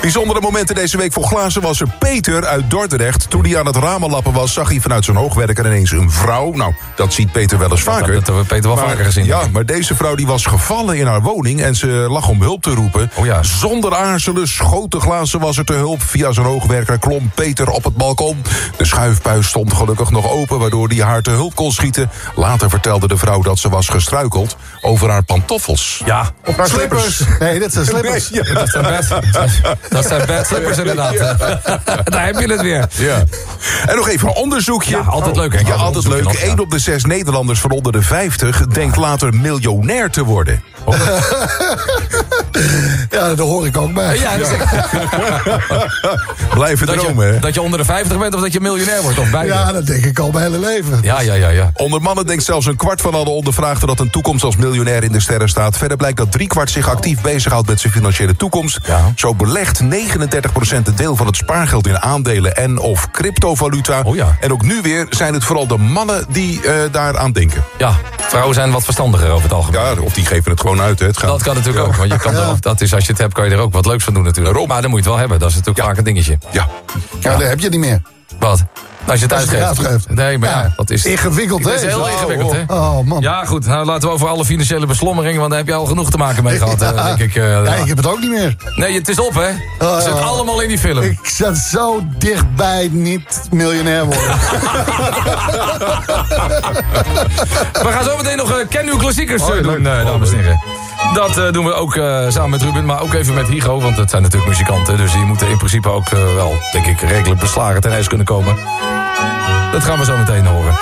[SPEAKER 6] Bijzondere momenten deze week voor glazenwasser Peter uit Dordrecht. Toen hij aan het ramenlappen was, zag hij vanuit zijn hoogwerker ineens een vrouw. Nou, dat ziet Peter wel eens vaker.
[SPEAKER 7] dat hebben we Peter wel
[SPEAKER 6] Maar-
[SPEAKER 7] vaker gezien.
[SPEAKER 6] Ja, maar deze vrouw die was gevallen in haar woning en ze lag om hulp te roepen.
[SPEAKER 7] Oh ja.
[SPEAKER 6] Zonder aarzelen schoot de glazenwasser te hulp. Via zijn hoogwerker klom Peter op het balkon. De schuifbuis stond gelukkig nog open, waardoor hij haar te hulp kon schieten. Later vertelde de vrouw dat ze was gestruikeld over haar pantoffels.
[SPEAKER 7] Ja.
[SPEAKER 6] Op haar slippers.
[SPEAKER 1] Nee, dat zijn slippers.
[SPEAKER 6] Nee, ja.
[SPEAKER 7] Dat zijn bad, dat zijn bad slippers inderdaad. Daar heb je het weer.
[SPEAKER 6] Ja. En nog even een onderzoekje.
[SPEAKER 7] Ja, altijd leuk, hè?
[SPEAKER 6] Ja,
[SPEAKER 7] Altijd
[SPEAKER 6] leuk. 1 op de 6 Nederlanders van onder de 50 denkt later miljonair te worden.
[SPEAKER 1] Ja, daar hoor ik ook bij.
[SPEAKER 7] Ja, dus-
[SPEAKER 6] Blijven
[SPEAKER 7] dat,
[SPEAKER 6] dromen,
[SPEAKER 7] je,
[SPEAKER 6] hè?
[SPEAKER 7] dat je onder de 50 bent of dat je miljonair wordt, of beide.
[SPEAKER 1] Ja, dat denk ik al mijn hele leven.
[SPEAKER 7] Ja, ja, ja, ja.
[SPEAKER 6] Onder mannen denkt zelfs een kwart van alle ondervraagden dat een toekomst als miljonair in de sterren staat. Verder blijkt dat driekwart zich actief bezighoudt met zijn financiële toekomst.
[SPEAKER 7] Ja.
[SPEAKER 6] Zo belegt 39% het deel van het spaargeld in aandelen en of cryptovaluta.
[SPEAKER 7] Oh ja.
[SPEAKER 6] En ook nu weer zijn het vooral de mannen die eh daaraan denken.
[SPEAKER 7] Ja, vrouwen zijn wat verstandiger over het algemeen.
[SPEAKER 6] Ja, of die geven het gewoon uit, hè, het geld.
[SPEAKER 7] Dat kan natuurlijk ook, want je kan er, dat is, als je het hebt, kan je er ook wat leuks van doen natuurlijk. Maar dan moet je het wel hebben, dat is natuurlijk vaak een dingetje.
[SPEAKER 6] Ja.
[SPEAKER 1] Ja, dat heb je niet meer.
[SPEAKER 7] Wat? Als je het
[SPEAKER 1] Als je het
[SPEAKER 7] uitgeeft. Nee, maar ja,
[SPEAKER 1] Ja,
[SPEAKER 7] dat is...
[SPEAKER 1] ingewikkeld,
[SPEAKER 7] Dat
[SPEAKER 1] hè?
[SPEAKER 7] is heel
[SPEAKER 1] Oh,
[SPEAKER 7] ingewikkeld, hè?
[SPEAKER 1] Oh, man.
[SPEAKER 7] Ja, goed. Nou, laten we over alle financiële beslommeringen, want daar heb je al genoeg te maken mee gehad, eh, denk ik. eh.
[SPEAKER 1] Ja, ik heb het ook niet meer.
[SPEAKER 7] Nee, het is op, hè? Het zit
[SPEAKER 1] Oh.
[SPEAKER 7] allemaal in die film.
[SPEAKER 1] Ik zat zo dichtbij niet miljonair worden.
[SPEAKER 7] We gaan zo meteen nog eh, Ken Uw Klassiekers
[SPEAKER 6] Oh,
[SPEAKER 7] doen, eh,
[SPEAKER 6] Oh,
[SPEAKER 7] dames en heren. Dat eh, doen we ook eh, samen met Ruben, maar ook even met Higo. Want het zijn natuurlijk muzikanten, dus die moeten in principe ook eh, wel, denk ik, redelijk beslagen ten ijs kunnen komen. Dat gaan we zo meteen horen.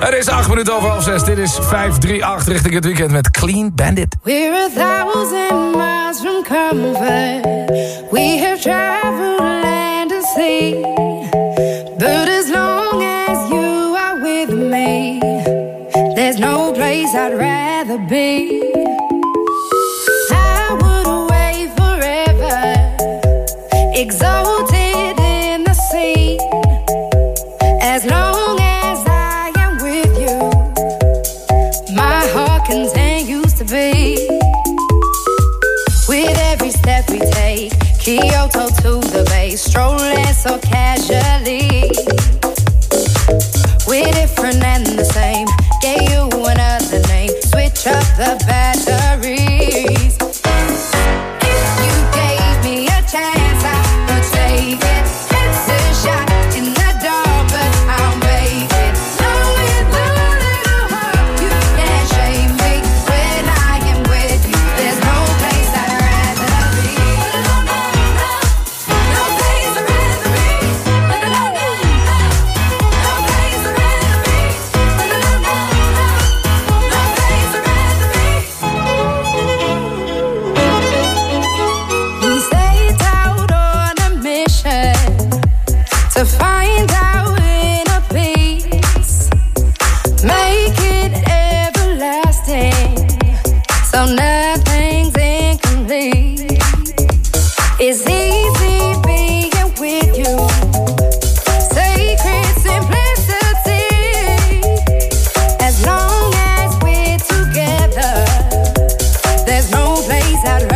[SPEAKER 7] Het is acht minuten over half zes. Dit is 538 richting het weekend met Clean Bandit.
[SPEAKER 27] We're a thousand miles from comfort. We have traveled land and sea. But as long as you are with me, there's no place I'd rather be. Exhausted. No place I'd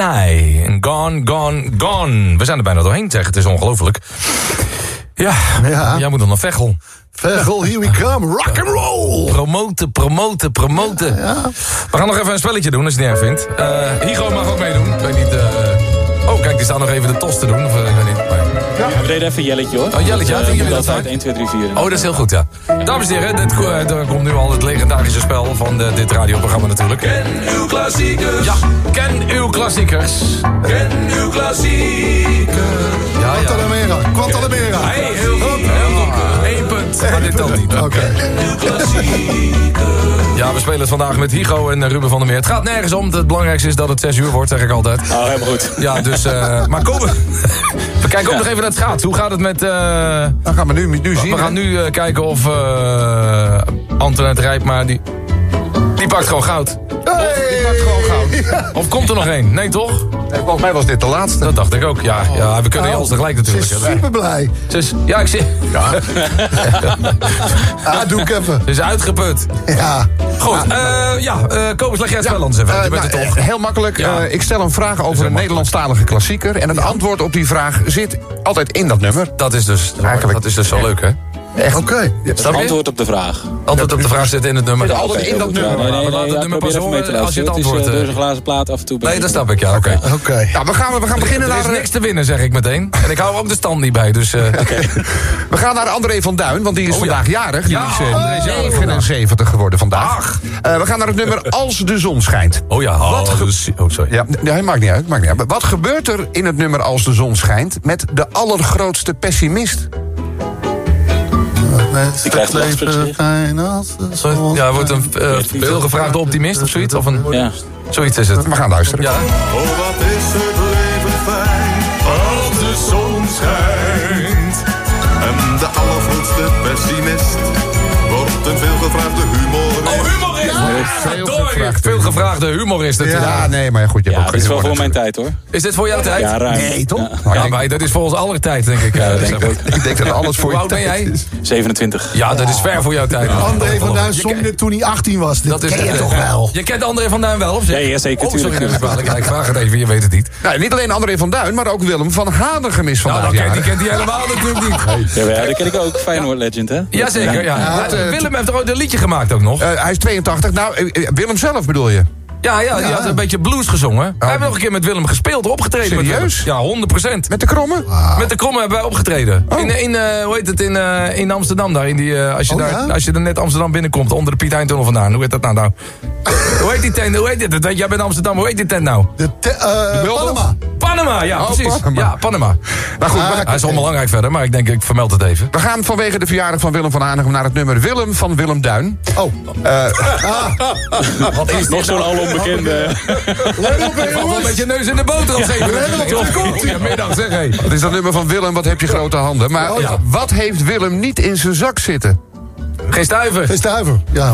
[SPEAKER 27] and
[SPEAKER 13] I. Gone, gone, gone.
[SPEAKER 27] We
[SPEAKER 7] zijn er bijna doorheen, zeg. Het is ongelooflijk. Ja, jij moet dan naar Vechel.
[SPEAKER 1] Vechel, here we come. Rock and roll.
[SPEAKER 7] Promoten, promoten, promoten. We gaan nog even een spelletje doen, als je het niet erg vindt. Eh Higo mag ook meedoen. Ik weet niet... eh, Oh, kijk, die staan nog even de tos te doen. Of, eh, ik weet niet. Maar...
[SPEAKER 28] Ja, we deden even Jelletje hoor.
[SPEAKER 7] Oh, Jelletje, ja,
[SPEAKER 28] Eh,
[SPEAKER 7] jullie
[SPEAKER 28] dat
[SPEAKER 7] dat
[SPEAKER 28] uit 1, 2, 3, 4.
[SPEAKER 7] Oh, dat is heel goed, ja. Dames en heren, dit, eh, er komt nu al het legendarische spel van eh, dit radioprogramma natuurlijk. Ken
[SPEAKER 29] uw klassiekers.
[SPEAKER 7] Ja, ken uw klassiekers.
[SPEAKER 29] Ken uw klassiekers.
[SPEAKER 7] Ja, ja.
[SPEAKER 1] Quantalamera, Quantalamera.
[SPEAKER 7] Hey, heel maar dit dan niet. Oké. Ja, we spelen het vandaag met Higo en eh, Ruben van der Meer. Het gaat nergens om. Het belangrijkste is dat het 6 uur wordt, zeg ik altijd.
[SPEAKER 28] Oh, helemaal goed.
[SPEAKER 7] Ja, dus... eh, maar kom... We kijken ook nog even naar het schaats. Hoe gaat het met... eh
[SPEAKER 8] Dan gaan we nu, nu zien.
[SPEAKER 7] we gaan nu eh, kijken of eh Antoinette Rijpma... Die, die pakt gewoon goud. Of komt er nog één? Nee, toch?
[SPEAKER 8] Nee, volgens mij was dit de laatste.
[SPEAKER 7] Dat dacht ik ook, ja. ja we kunnen niet alles tegelijk natuurlijk.
[SPEAKER 1] Ze is super blij.
[SPEAKER 7] Is, ja, ik zie. Ja.
[SPEAKER 1] Ah, doe ik even.
[SPEAKER 7] Ze is uitgeput.
[SPEAKER 1] Ja.
[SPEAKER 7] Goed, eh, ja, eh Kobus, leg jij het spel anders even. je
[SPEAKER 8] Eh,
[SPEAKER 7] bent
[SPEAKER 8] nou,
[SPEAKER 7] er toch.
[SPEAKER 8] Heel makkelijk.
[SPEAKER 7] Ja.
[SPEAKER 8] Ik stel een vraag over een Nederlandstalige klassieker. En het antwoord op die vraag zit altijd in dat nummer.
[SPEAKER 7] Dat is dus,
[SPEAKER 8] Eigenlijk-
[SPEAKER 7] dat is dus zo leuk, hè?
[SPEAKER 8] Echt.
[SPEAKER 1] Oké.
[SPEAKER 28] Antwoord op de vraag.
[SPEAKER 7] Antwoord op de vraag zit in het nummer.
[SPEAKER 8] Altijd in dat nummer.
[SPEAKER 28] Nee, nee,
[SPEAKER 7] het nummer pas horen als je het antwoord...
[SPEAKER 28] Het is, eh,
[SPEAKER 7] eh,
[SPEAKER 28] door glazen plaat af en toe.
[SPEAKER 7] Nee, dat snap ik, ja, oké.
[SPEAKER 1] Oké.
[SPEAKER 8] Nou, we gaan, we gaan beginnen
[SPEAKER 7] Er is
[SPEAKER 8] naar...
[SPEAKER 7] niks te winnen, zeg ik meteen. En ik hou ook de stand niet bij, dus... eh,
[SPEAKER 8] We gaan naar André van Duin, want die is
[SPEAKER 7] Oh, ja.
[SPEAKER 8] vandaag jarig. Die is eh,
[SPEAKER 7] André is jarig
[SPEAKER 8] 79 geworden vandaag. We gaan naar het nummer Als de zon schijnt.
[SPEAKER 7] Oh ja, oh, sorry.
[SPEAKER 8] Ja, maakt niet uit, maakt niet uit. Wat gebeurt er in het nummer Als de zon schijnt... met de allergrootste pessimist?
[SPEAKER 28] Die krijgt een lachspiegel.
[SPEAKER 1] fijn als de zon
[SPEAKER 7] Ja, wordt een eh, veel gevraagde optimist of zoiets? Of een,
[SPEAKER 28] Ja.
[SPEAKER 7] Zoiets is het.
[SPEAKER 8] We gaan luisteren.
[SPEAKER 7] Ja.
[SPEAKER 13] Oh, wat is het leven fijn als de zon schijnt. En de allergrootste pessimist wordt een veelgevraagde.
[SPEAKER 7] Oh, humorist!
[SPEAKER 8] Veel
[SPEAKER 7] Veel gevraagde humorist natuurlijk.
[SPEAKER 8] Ja, nee, maar goed, je hebt ook
[SPEAKER 28] dit is wel voor mijn tijd hoor.
[SPEAKER 7] Is dit voor jouw tijd?
[SPEAKER 28] Ja, ruim.
[SPEAKER 1] Nee, toch?
[SPEAKER 28] Ja.
[SPEAKER 8] Nou,
[SPEAKER 7] maar dat is voor ons aller tijd, denk ik. Eh,
[SPEAKER 28] denk ik ook.
[SPEAKER 8] denk dat alles voor
[SPEAKER 7] Hoe
[SPEAKER 8] je
[SPEAKER 7] oud ben
[SPEAKER 8] tijd
[SPEAKER 7] jij?
[SPEAKER 8] is.
[SPEAKER 28] 27.
[SPEAKER 7] Ja, dat is ver voor jouw tijd.
[SPEAKER 1] André van Duin zong dit toen hij 18 was. Dit
[SPEAKER 7] Dat is
[SPEAKER 1] ken je toch wel?
[SPEAKER 7] Je kent André van Duin wel, of zeg?
[SPEAKER 28] Ja, ja, zeker,
[SPEAKER 7] Oh, ik vraag het even, je weet het niet.
[SPEAKER 8] Nou, niet alleen André van Duin, maar ook Willem van Hanegem is
[SPEAKER 7] Nou,
[SPEAKER 8] vandaag
[SPEAKER 7] kent, die kent hij helemaal natuurlijk niet.
[SPEAKER 28] Ja, ja, dat ken ik ook. Feyenoord Legend, hè?
[SPEAKER 7] Jazeker, ja. Willem heeft toch ooit een liedje gemaakt ook nog?
[SPEAKER 8] Eh, hij is 82. Nou, eh, eh, Willem zelf bedoel je?
[SPEAKER 7] Ja, ja, die had een beetje blues gezongen. We hebben nog een keer met Willem gespeeld, opgetreden. met
[SPEAKER 8] Serieus?
[SPEAKER 7] Ja, 100%
[SPEAKER 8] Met de kromme?
[SPEAKER 7] Met de kromme hebben wij opgetreden.
[SPEAKER 8] Oh.
[SPEAKER 7] In, in eh, hoe heet het, in, eh, in Amsterdam daar. In die, eh, als, je
[SPEAKER 1] Oh,
[SPEAKER 7] daar
[SPEAKER 1] ja?
[SPEAKER 7] als je er net Amsterdam binnenkomt, onder de Piet Heintunnel vandaan. Hoe heet dat nou nou? hoe heet die tent? Hoe heet dit? Jij bent Amsterdam, hoe heet die tent nou?
[SPEAKER 1] De te- eh,
[SPEAKER 8] Bulldog?
[SPEAKER 1] Panama.
[SPEAKER 7] Panama, ja,
[SPEAKER 8] Oh,
[SPEAKER 7] precies.
[SPEAKER 8] Panama.
[SPEAKER 7] Ja, Panama.
[SPEAKER 8] Nou goed,
[SPEAKER 1] Ah,
[SPEAKER 7] Hij is onbelangrijk verder, maar ik denk, ik vermeld het even.
[SPEAKER 8] we gaan vanwege de verjaardag van Willem van Hanegem... naar het nummer Willem van Willem Duin.
[SPEAKER 1] Oh.
[SPEAKER 7] Wat is
[SPEAKER 28] Nog zo'n onbekende.
[SPEAKER 7] Valt wel een beetje neus in de boter als even. Goedemiddag, zeg hé.
[SPEAKER 8] Dat is dat nummer van Willem, wat heb je grote handen. Maar
[SPEAKER 7] Oh, ja.
[SPEAKER 8] wat heeft Willem niet in zijn zak zitten?
[SPEAKER 7] Geen stuiver.
[SPEAKER 1] Geen stuiver. Ja.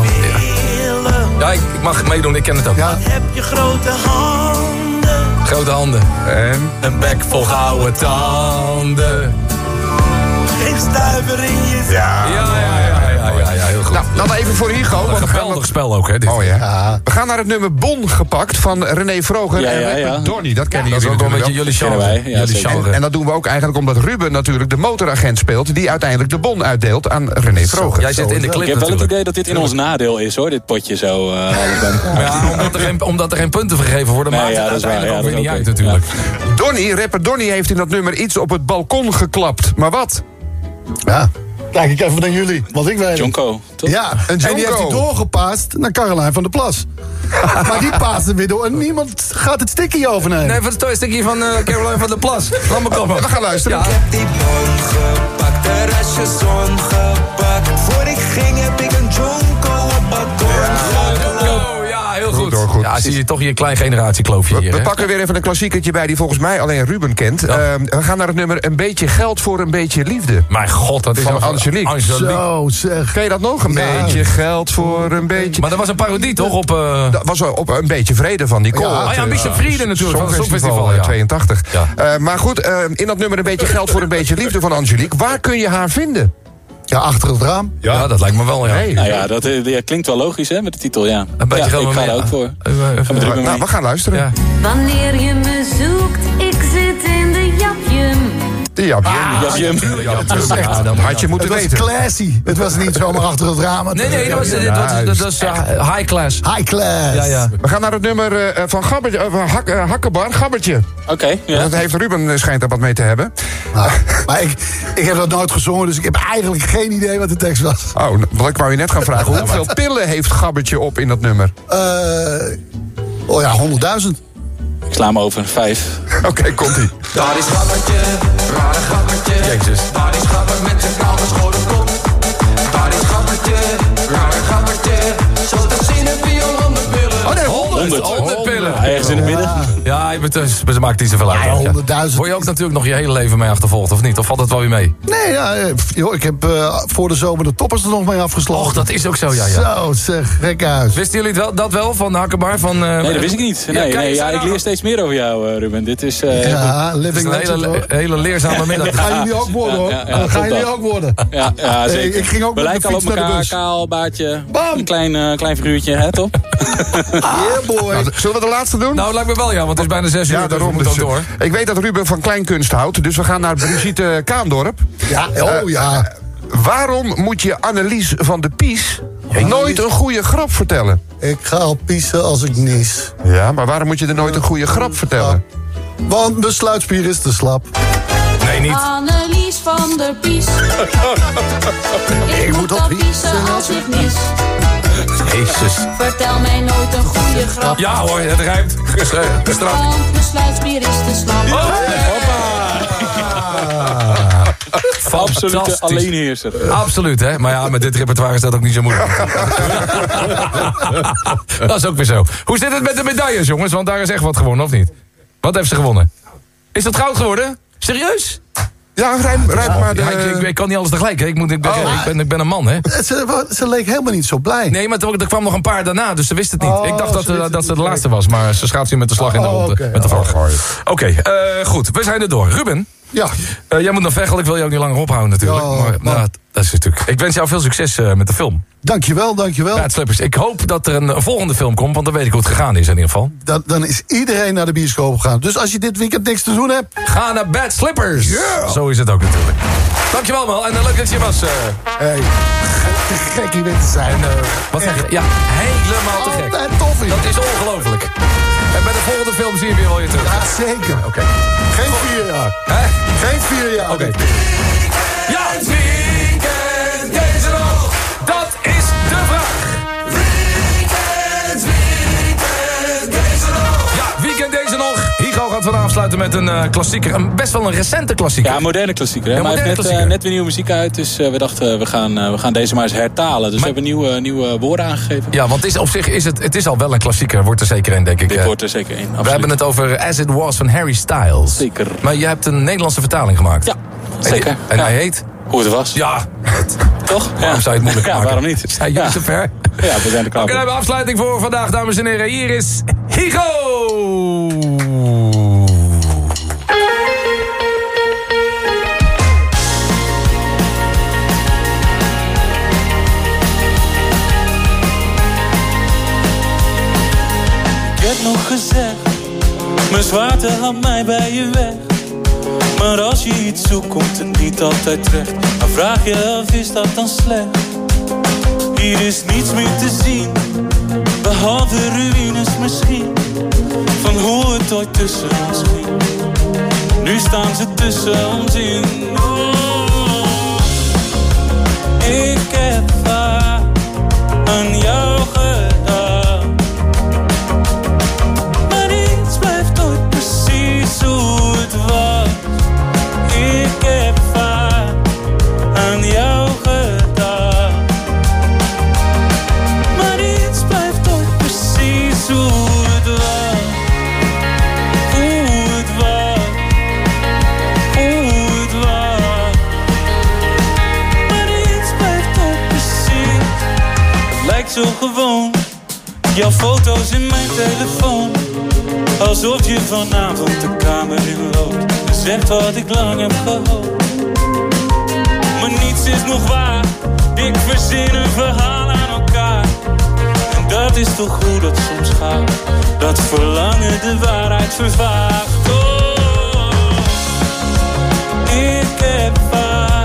[SPEAKER 7] Ja, ik, ik mag meedoen, ik ken het ook.
[SPEAKER 1] Ja.
[SPEAKER 13] Heb je grote handen?
[SPEAKER 7] Grote handen.
[SPEAKER 8] En?
[SPEAKER 7] Een bek vol gouden tanden.
[SPEAKER 13] Geen stuiver in je zak.
[SPEAKER 7] Ja, ja, ja, ja, ja, ja.
[SPEAKER 8] Nou, dan even voor Hugo.
[SPEAKER 7] Wat
[SPEAKER 8] want
[SPEAKER 7] een geweldig spel ook, hè, dit.
[SPEAKER 8] Oh ja.
[SPEAKER 1] Ja.
[SPEAKER 8] We gaan naar het nummer Bon gepakt van René Vroger
[SPEAKER 28] Ja,
[SPEAKER 8] en
[SPEAKER 28] ja,
[SPEAKER 8] rapper
[SPEAKER 28] ja.
[SPEAKER 8] Donny. Dat kennen
[SPEAKER 7] Dat is
[SPEAKER 8] jullie
[SPEAKER 7] ook wel een beetje
[SPEAKER 8] natuurlijk
[SPEAKER 7] jullie
[SPEAKER 28] Kennen
[SPEAKER 7] genre.
[SPEAKER 28] wij, ja,
[SPEAKER 7] jullie genre.
[SPEAKER 8] En, en dat doen we ook eigenlijk omdat Ruben natuurlijk de motoragent speelt... die uiteindelijk de bon uitdeelt aan René Vroger.
[SPEAKER 7] Jij zit in de
[SPEAKER 28] Ik
[SPEAKER 7] clip
[SPEAKER 28] heb wel het idee dat dit in ons nadeel is, hoor. Dit potje zo. eh, elkaar.
[SPEAKER 7] Ja, omdat er, geen, omdat er geen punten vergeven worden,
[SPEAKER 28] Nee,
[SPEAKER 7] maakt
[SPEAKER 28] ja,
[SPEAKER 7] het
[SPEAKER 28] dat is waar,
[SPEAKER 7] uiteindelijk
[SPEAKER 28] ja,
[SPEAKER 7] ook weer
[SPEAKER 28] dat
[SPEAKER 7] niet
[SPEAKER 28] is
[SPEAKER 7] uit natuurlijk.
[SPEAKER 8] Donny, rapper Donny heeft in dat nummer iets op het balkon geklapt. Maar wat?
[SPEAKER 1] ja. Kijk ik even naar jullie, wat ik weet.
[SPEAKER 28] Jonko, toch?
[SPEAKER 1] Ja,
[SPEAKER 8] Een
[SPEAKER 1] en die heeft hij doorgepaast naar Caroline van der Plas. maar die paast er weer door en niemand gaat het stikkie overnemen.
[SPEAKER 7] Nee, van het stukje van eh, Caroline van der Plas. Laat me komen.
[SPEAKER 8] We gaan luisteren.
[SPEAKER 7] Ja.
[SPEAKER 13] Die bon gepakt, terrasje zon gepakt. Voor ik ging heb ik een jonko op balkon
[SPEAKER 7] goed. Ja, zie je toch hier een klein generatiekloofje
[SPEAKER 8] We,
[SPEAKER 7] hier,
[SPEAKER 8] we
[SPEAKER 7] hè?
[SPEAKER 8] pakken weer even een klassiekertje bij die volgens mij alleen Ruben kent. Ehm, we gaan naar het nummer Een beetje geld voor een beetje liefde.
[SPEAKER 7] Mijn god, dat is
[SPEAKER 8] Van Angelique.
[SPEAKER 7] Angelique.
[SPEAKER 1] Zo zeg.
[SPEAKER 8] Ken je dat nog? Een
[SPEAKER 1] Ja.
[SPEAKER 8] beetje geld voor een beetje...
[SPEAKER 7] Maar dat was een parodie, toch? Op, eh,
[SPEAKER 8] Dat was op een beetje vrede van Nicole.
[SPEAKER 1] Ja,
[SPEAKER 7] ah ja,
[SPEAKER 8] eh,
[SPEAKER 7] Mission Frieden natuurlijk, van het Songfestival,
[SPEAKER 8] eh,
[SPEAKER 7] ja.
[SPEAKER 8] 82.
[SPEAKER 7] Ja.
[SPEAKER 8] Eh, maar goed, eh, in dat nummer een beetje geld voor een beetje liefde van Angelique. Waar kun je haar vinden?
[SPEAKER 1] Ja, achter het raam.
[SPEAKER 7] ja. dat lijkt me wel, ja.
[SPEAKER 8] Nee.
[SPEAKER 28] Nou ja, dat eh, ja, klinkt wel logisch, hè, met de titel, ja.
[SPEAKER 7] Een beetje
[SPEAKER 28] ja,
[SPEAKER 7] geld
[SPEAKER 28] ik ga er ook voor. Ruben
[SPEAKER 8] Nou,
[SPEAKER 28] mee.
[SPEAKER 8] we gaan luisteren.
[SPEAKER 7] Ja.
[SPEAKER 30] Wanneer je me zoekt,
[SPEAKER 8] Ja,
[SPEAKER 28] Jim.
[SPEAKER 8] ja, dat had je moeten
[SPEAKER 1] Het was
[SPEAKER 8] weten.
[SPEAKER 1] classy. Het was niet zomaar achter het raam.
[SPEAKER 7] Nee, nee, dat was, dat was eh, high class.
[SPEAKER 1] High class.
[SPEAKER 7] Ja, ja.
[SPEAKER 8] We gaan naar het nummer eh, van Gabbertje, eh, Hakkebar, Gabbertje.
[SPEAKER 28] Oké, ja.
[SPEAKER 8] Dat heeft Ruben schijnt er wat mee te hebben.
[SPEAKER 1] Maar, maar ik, ik heb dat nooit gezongen, dus ik heb eigenlijk geen idee wat de tekst was.
[SPEAKER 8] Oh, wat ik wou je net gaan vragen. Hoeveel pillen heeft Gabbertje op in dat nummer?
[SPEAKER 1] Eh, oh ja, 100.000.
[SPEAKER 28] Ik sla hem over. Vijf.
[SPEAKER 8] Oké, komt-ie.
[SPEAKER 13] Daar is gabbertje, rare gabbertje.
[SPEAKER 7] Jezus.
[SPEAKER 13] Daar is gabber met zijn koude schone kop. Daar is gabbertje, rare gabbertje. Zoals dat zien heb je.
[SPEAKER 7] Oh nee,
[SPEAKER 28] 100.
[SPEAKER 7] 100. 100 pillen.
[SPEAKER 28] Ja, ergens in het midden.
[SPEAKER 7] Ja, Nee, maar het is- ze maakt niet zoveel uit.
[SPEAKER 1] Ja,
[SPEAKER 7] Ja.
[SPEAKER 1] 100.000
[SPEAKER 7] Word je ook natuurlijk nog je hele leven mee achtervolgd, of niet? Of valt het wel weer mee?
[SPEAKER 1] Nee, ja, eh, joh, ik heb eh, voor de zomer de toppers er nog mee afgesloten.
[SPEAKER 7] Och, dat is ook zo, ja, ja.
[SPEAKER 1] Zo, zeg, gek uit.
[SPEAKER 7] Wisten jullie wel, dat wel van Hakkenbaar? Van, eh,
[SPEAKER 28] Nee, dat wist ik niet.
[SPEAKER 7] Ja,
[SPEAKER 28] Nee, nee, ja, ik
[SPEAKER 7] nou,
[SPEAKER 28] leer steeds meer over jou, eh, Ruben. Dit is... eh,
[SPEAKER 1] Ja,
[SPEAKER 7] is een
[SPEAKER 1] legend,
[SPEAKER 7] hele, hele leerzame middag.
[SPEAKER 1] Dat gaan jullie ook worden, hoor.
[SPEAKER 28] Ja, ja, ja,
[SPEAKER 1] dat gaan jullie ook worden.
[SPEAKER 28] Ja, ja
[SPEAKER 1] Hey,
[SPEAKER 28] zeker.
[SPEAKER 1] ik ging ook
[SPEAKER 28] We
[SPEAKER 1] met de
[SPEAKER 28] lijken al op
[SPEAKER 1] fiets naar de bus.
[SPEAKER 28] kaal, baardje.
[SPEAKER 1] Bam!
[SPEAKER 28] Een klein, eh, klein figuurtje, hè, top?
[SPEAKER 1] Yeah, boy.
[SPEAKER 8] Nou, zullen we de laatste doen?
[SPEAKER 7] Nou, lijkt me wel, ja, want het is bijna zes uur.
[SPEAKER 8] ja,
[SPEAKER 7] dus we
[SPEAKER 8] daarom. Dus,
[SPEAKER 7] ook door.
[SPEAKER 8] ik weet dat Ruben van kleinkunst houdt, dus we gaan naar Brigitte Kaandorp.
[SPEAKER 1] Ja, oh ja.
[SPEAKER 8] Waarom moet je Annelies van de Pies nooit een goede grap vertellen?
[SPEAKER 1] Ik ga al pissen als ik nies.
[SPEAKER 8] Ja, maar waarom moet je er nooit een goede grap vertellen?
[SPEAKER 1] Want mijn sluitspier is te slap.
[SPEAKER 7] Nee, niet.
[SPEAKER 23] Annelies van der Pies.
[SPEAKER 1] Ik moet op
[SPEAKER 23] pissen als ik mis.
[SPEAKER 7] Jezus.
[SPEAKER 23] Vertel mij nooit een goede grap.
[SPEAKER 7] Ja hoor, het rijmt. Gestraft.
[SPEAKER 23] Want mijn sluitspier is te slap.
[SPEAKER 28] Absolute
[SPEAKER 7] Fantastisch.
[SPEAKER 28] alleenheerser.
[SPEAKER 7] Absoluut, hè? Maar ja, met dit repertoire is dat ook niet zo moeilijk. dat is ook weer zo. Hoe zit het met de medailles, jongens? Want daar is echt wat gewonnen, of niet? Wat heeft ze gewonnen? Is dat goud geworden? Serieus?
[SPEAKER 8] Ja, rijm, rijm maar de...
[SPEAKER 7] Ja, ik, ik, ik kan niet alles tegelijk, hè? Ik, moet, ik, ben,
[SPEAKER 1] Oh.
[SPEAKER 7] ik, ben, ik ben een man, hè?
[SPEAKER 1] Ze, ze leek helemaal niet zo blij.
[SPEAKER 7] Nee, maar er, er kwam nog een paar daarna, dus ze wist het niet.
[SPEAKER 1] Oh,
[SPEAKER 7] ik dacht dat,
[SPEAKER 1] ze wist
[SPEAKER 7] eh,
[SPEAKER 1] het
[SPEAKER 7] dat ze de laatste was, maar ze schaats hier met de slag in de
[SPEAKER 1] Oh,
[SPEAKER 7] ronde.
[SPEAKER 1] oké.
[SPEAKER 7] Met de vlag. Oké, eh, goed. We zijn er door. Ruben,
[SPEAKER 1] Ja,
[SPEAKER 7] eh, jij moet nog Veghel. Ik wil je ook niet langer ophouden natuurlijk.
[SPEAKER 1] Ja,
[SPEAKER 7] maar, nou, dat is natuurlijk... Ik wens jou veel succes eh, met de film.
[SPEAKER 1] dankjewel, dankjewel.
[SPEAKER 7] Bad Slippers. Ik hoop dat er een, een volgende film komt, want dan weet ik hoe het gegaan is in ieder geval.
[SPEAKER 1] Dan, dan is iedereen naar de bioscoop gegaan. Dus als je dit weekend niks te doen hebt...
[SPEAKER 7] Ga naar Bad Slippers.
[SPEAKER 1] Yeah.
[SPEAKER 7] Zo is het ook natuurlijk. Dankjewel Mel. En eh, leuk dat je was.
[SPEAKER 1] Hey, te gek hier weer te zijn.
[SPEAKER 7] wat zeg je? Ja, helemaal te gek.
[SPEAKER 1] Altijd tof hier.
[SPEAKER 7] Dat is ongelooflijk. En bij de volgende film zie je weer wel je terug.
[SPEAKER 1] Ja, zeker.
[SPEAKER 7] Oké.
[SPEAKER 1] Geen vier jaar.
[SPEAKER 7] Hè?
[SPEAKER 1] Geen vier jaar.
[SPEAKER 7] Oké. Gaat vanavond afsluiten met een eh, klassieker. Een, best wel een recente klassieker.
[SPEAKER 28] Ja, moderne klassieker. Hè?
[SPEAKER 7] Ja,
[SPEAKER 28] maar hij heeft net, eh, net weer nieuwe muziek uit. Dus eh, we dachten, we gaan, we gaan deze maar eens hertalen. Dus we hebben nieuwe, nieuwe woorden aangegeven.
[SPEAKER 7] Ja, want is, op zich is het, het is al wel een klassieker. Wordt er zeker in, denk ik.
[SPEAKER 28] Dit wordt er zeker in.
[SPEAKER 7] We hebben het over As It Was van Harry Styles.
[SPEAKER 28] Zeker.
[SPEAKER 7] Maar je hebt een Nederlandse vertaling gemaakt.
[SPEAKER 28] Ja, zeker.
[SPEAKER 7] En,
[SPEAKER 28] Ja.
[SPEAKER 7] hij heet?
[SPEAKER 28] Hoe het was.
[SPEAKER 7] Ja.
[SPEAKER 28] Toch?
[SPEAKER 7] Waarom zou je het moeilijk
[SPEAKER 28] ja,
[SPEAKER 7] maken?
[SPEAKER 28] waarom niet?
[SPEAKER 7] Zijn jullie
[SPEAKER 28] Ja.
[SPEAKER 7] zover?
[SPEAKER 28] Ja, we zijn er klaar
[SPEAKER 7] Oké, dan
[SPEAKER 28] voor.
[SPEAKER 7] hebben we afsluiting voor vandaag, dames en heren. Hier is Higo!
[SPEAKER 31] Gezegd, mijn zwaarte had mij bij je weg. Maar als je iets zoekt, komt het niet altijd terecht. Dan vraag je af, is dat dan slecht? Hier is niets meer te zien, behalve ruïnes misschien. Van hoe het ooit tussen ons ging. Nu staan ze tussen ons in. Oh. Ik heb Jouw foto's in mijn telefoon. Alsof je vanavond de kamer in loopt. En zegt wat ik lang heb gehoopt. Maar niets is nog waar. Ik verzin een verhaal aan elkaar. En dat is toch hoe dat soms gaat. Dat verlangen de waarheid vervaagt. Oh, ik heb vaak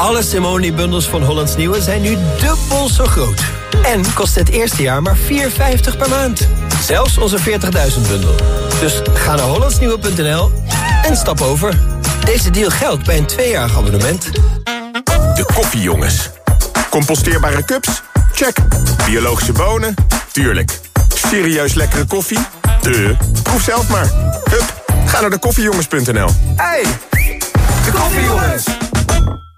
[SPEAKER 32] Alle Simone-bundels van Hollands Nieuwe zijn nu dubbel zo groot. En kost het eerste jaar maar 4,50 per maand. Zelfs onze 40.000 bundel. Dus ga naar hollandsnieuwe.nl en stap over. Deze deal geldt bij een tweejarig abonnement.
[SPEAKER 5] De koffiejongens. Composteerbare cups? Check. Biologische bonen? Tuurlijk. Serieus lekkere koffie? De. Proef zelf maar. Hup, ga naar de koffiejongens.nl.
[SPEAKER 32] Hey, de koffiejongens.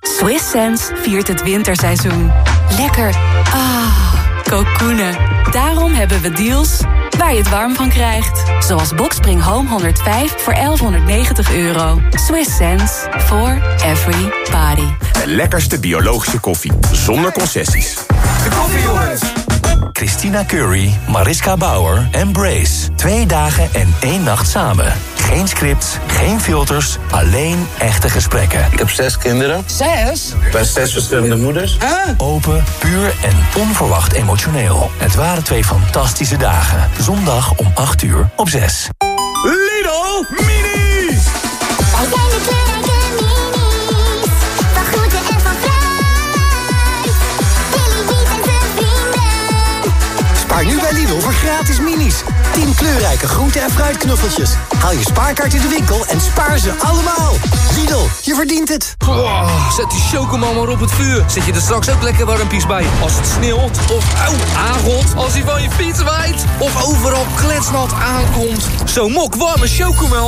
[SPEAKER 9] Swiss Sense viert het winterseizoen. Lekker. Ah, kokoenen. Daarom hebben we deals waar je het warm van krijgt. Zoals Boxspring Home 105 voor 1190 euro. Swiss Sense for every body.
[SPEAKER 5] De lekkerste biologische koffie. Zonder concessies.
[SPEAKER 32] De koffiejongens.
[SPEAKER 33] Christina Curry, Mariska Bauer en Brace. Twee dagen en één nacht samen. Geen scripts, geen filters, alleen echte gesprekken. Ik heb zes kinderen.
[SPEAKER 34] Zes?
[SPEAKER 33] Bij zes verschillende moeders. Open, puur en onverwacht emotioneel. Het waren twee fantastische dagen. Zondag om 8 uur op 6.
[SPEAKER 5] Lidl Mini!
[SPEAKER 19] Nu bij Lidl voor gratis minis. 10 kleurrijke groente- en fruitknuffeltjes. Haal je spaarkaart in de winkel en spaar ze allemaal. Lidl, je verdient het.
[SPEAKER 13] Zet die chocomel maar op het vuur. Zet je er straks ook lekker warmpies bij. Als het sneeuwt of auw, aangot. Als hij van je fiets waait. Of overal kletsnat aankomt. Zo'n mok warme chocomel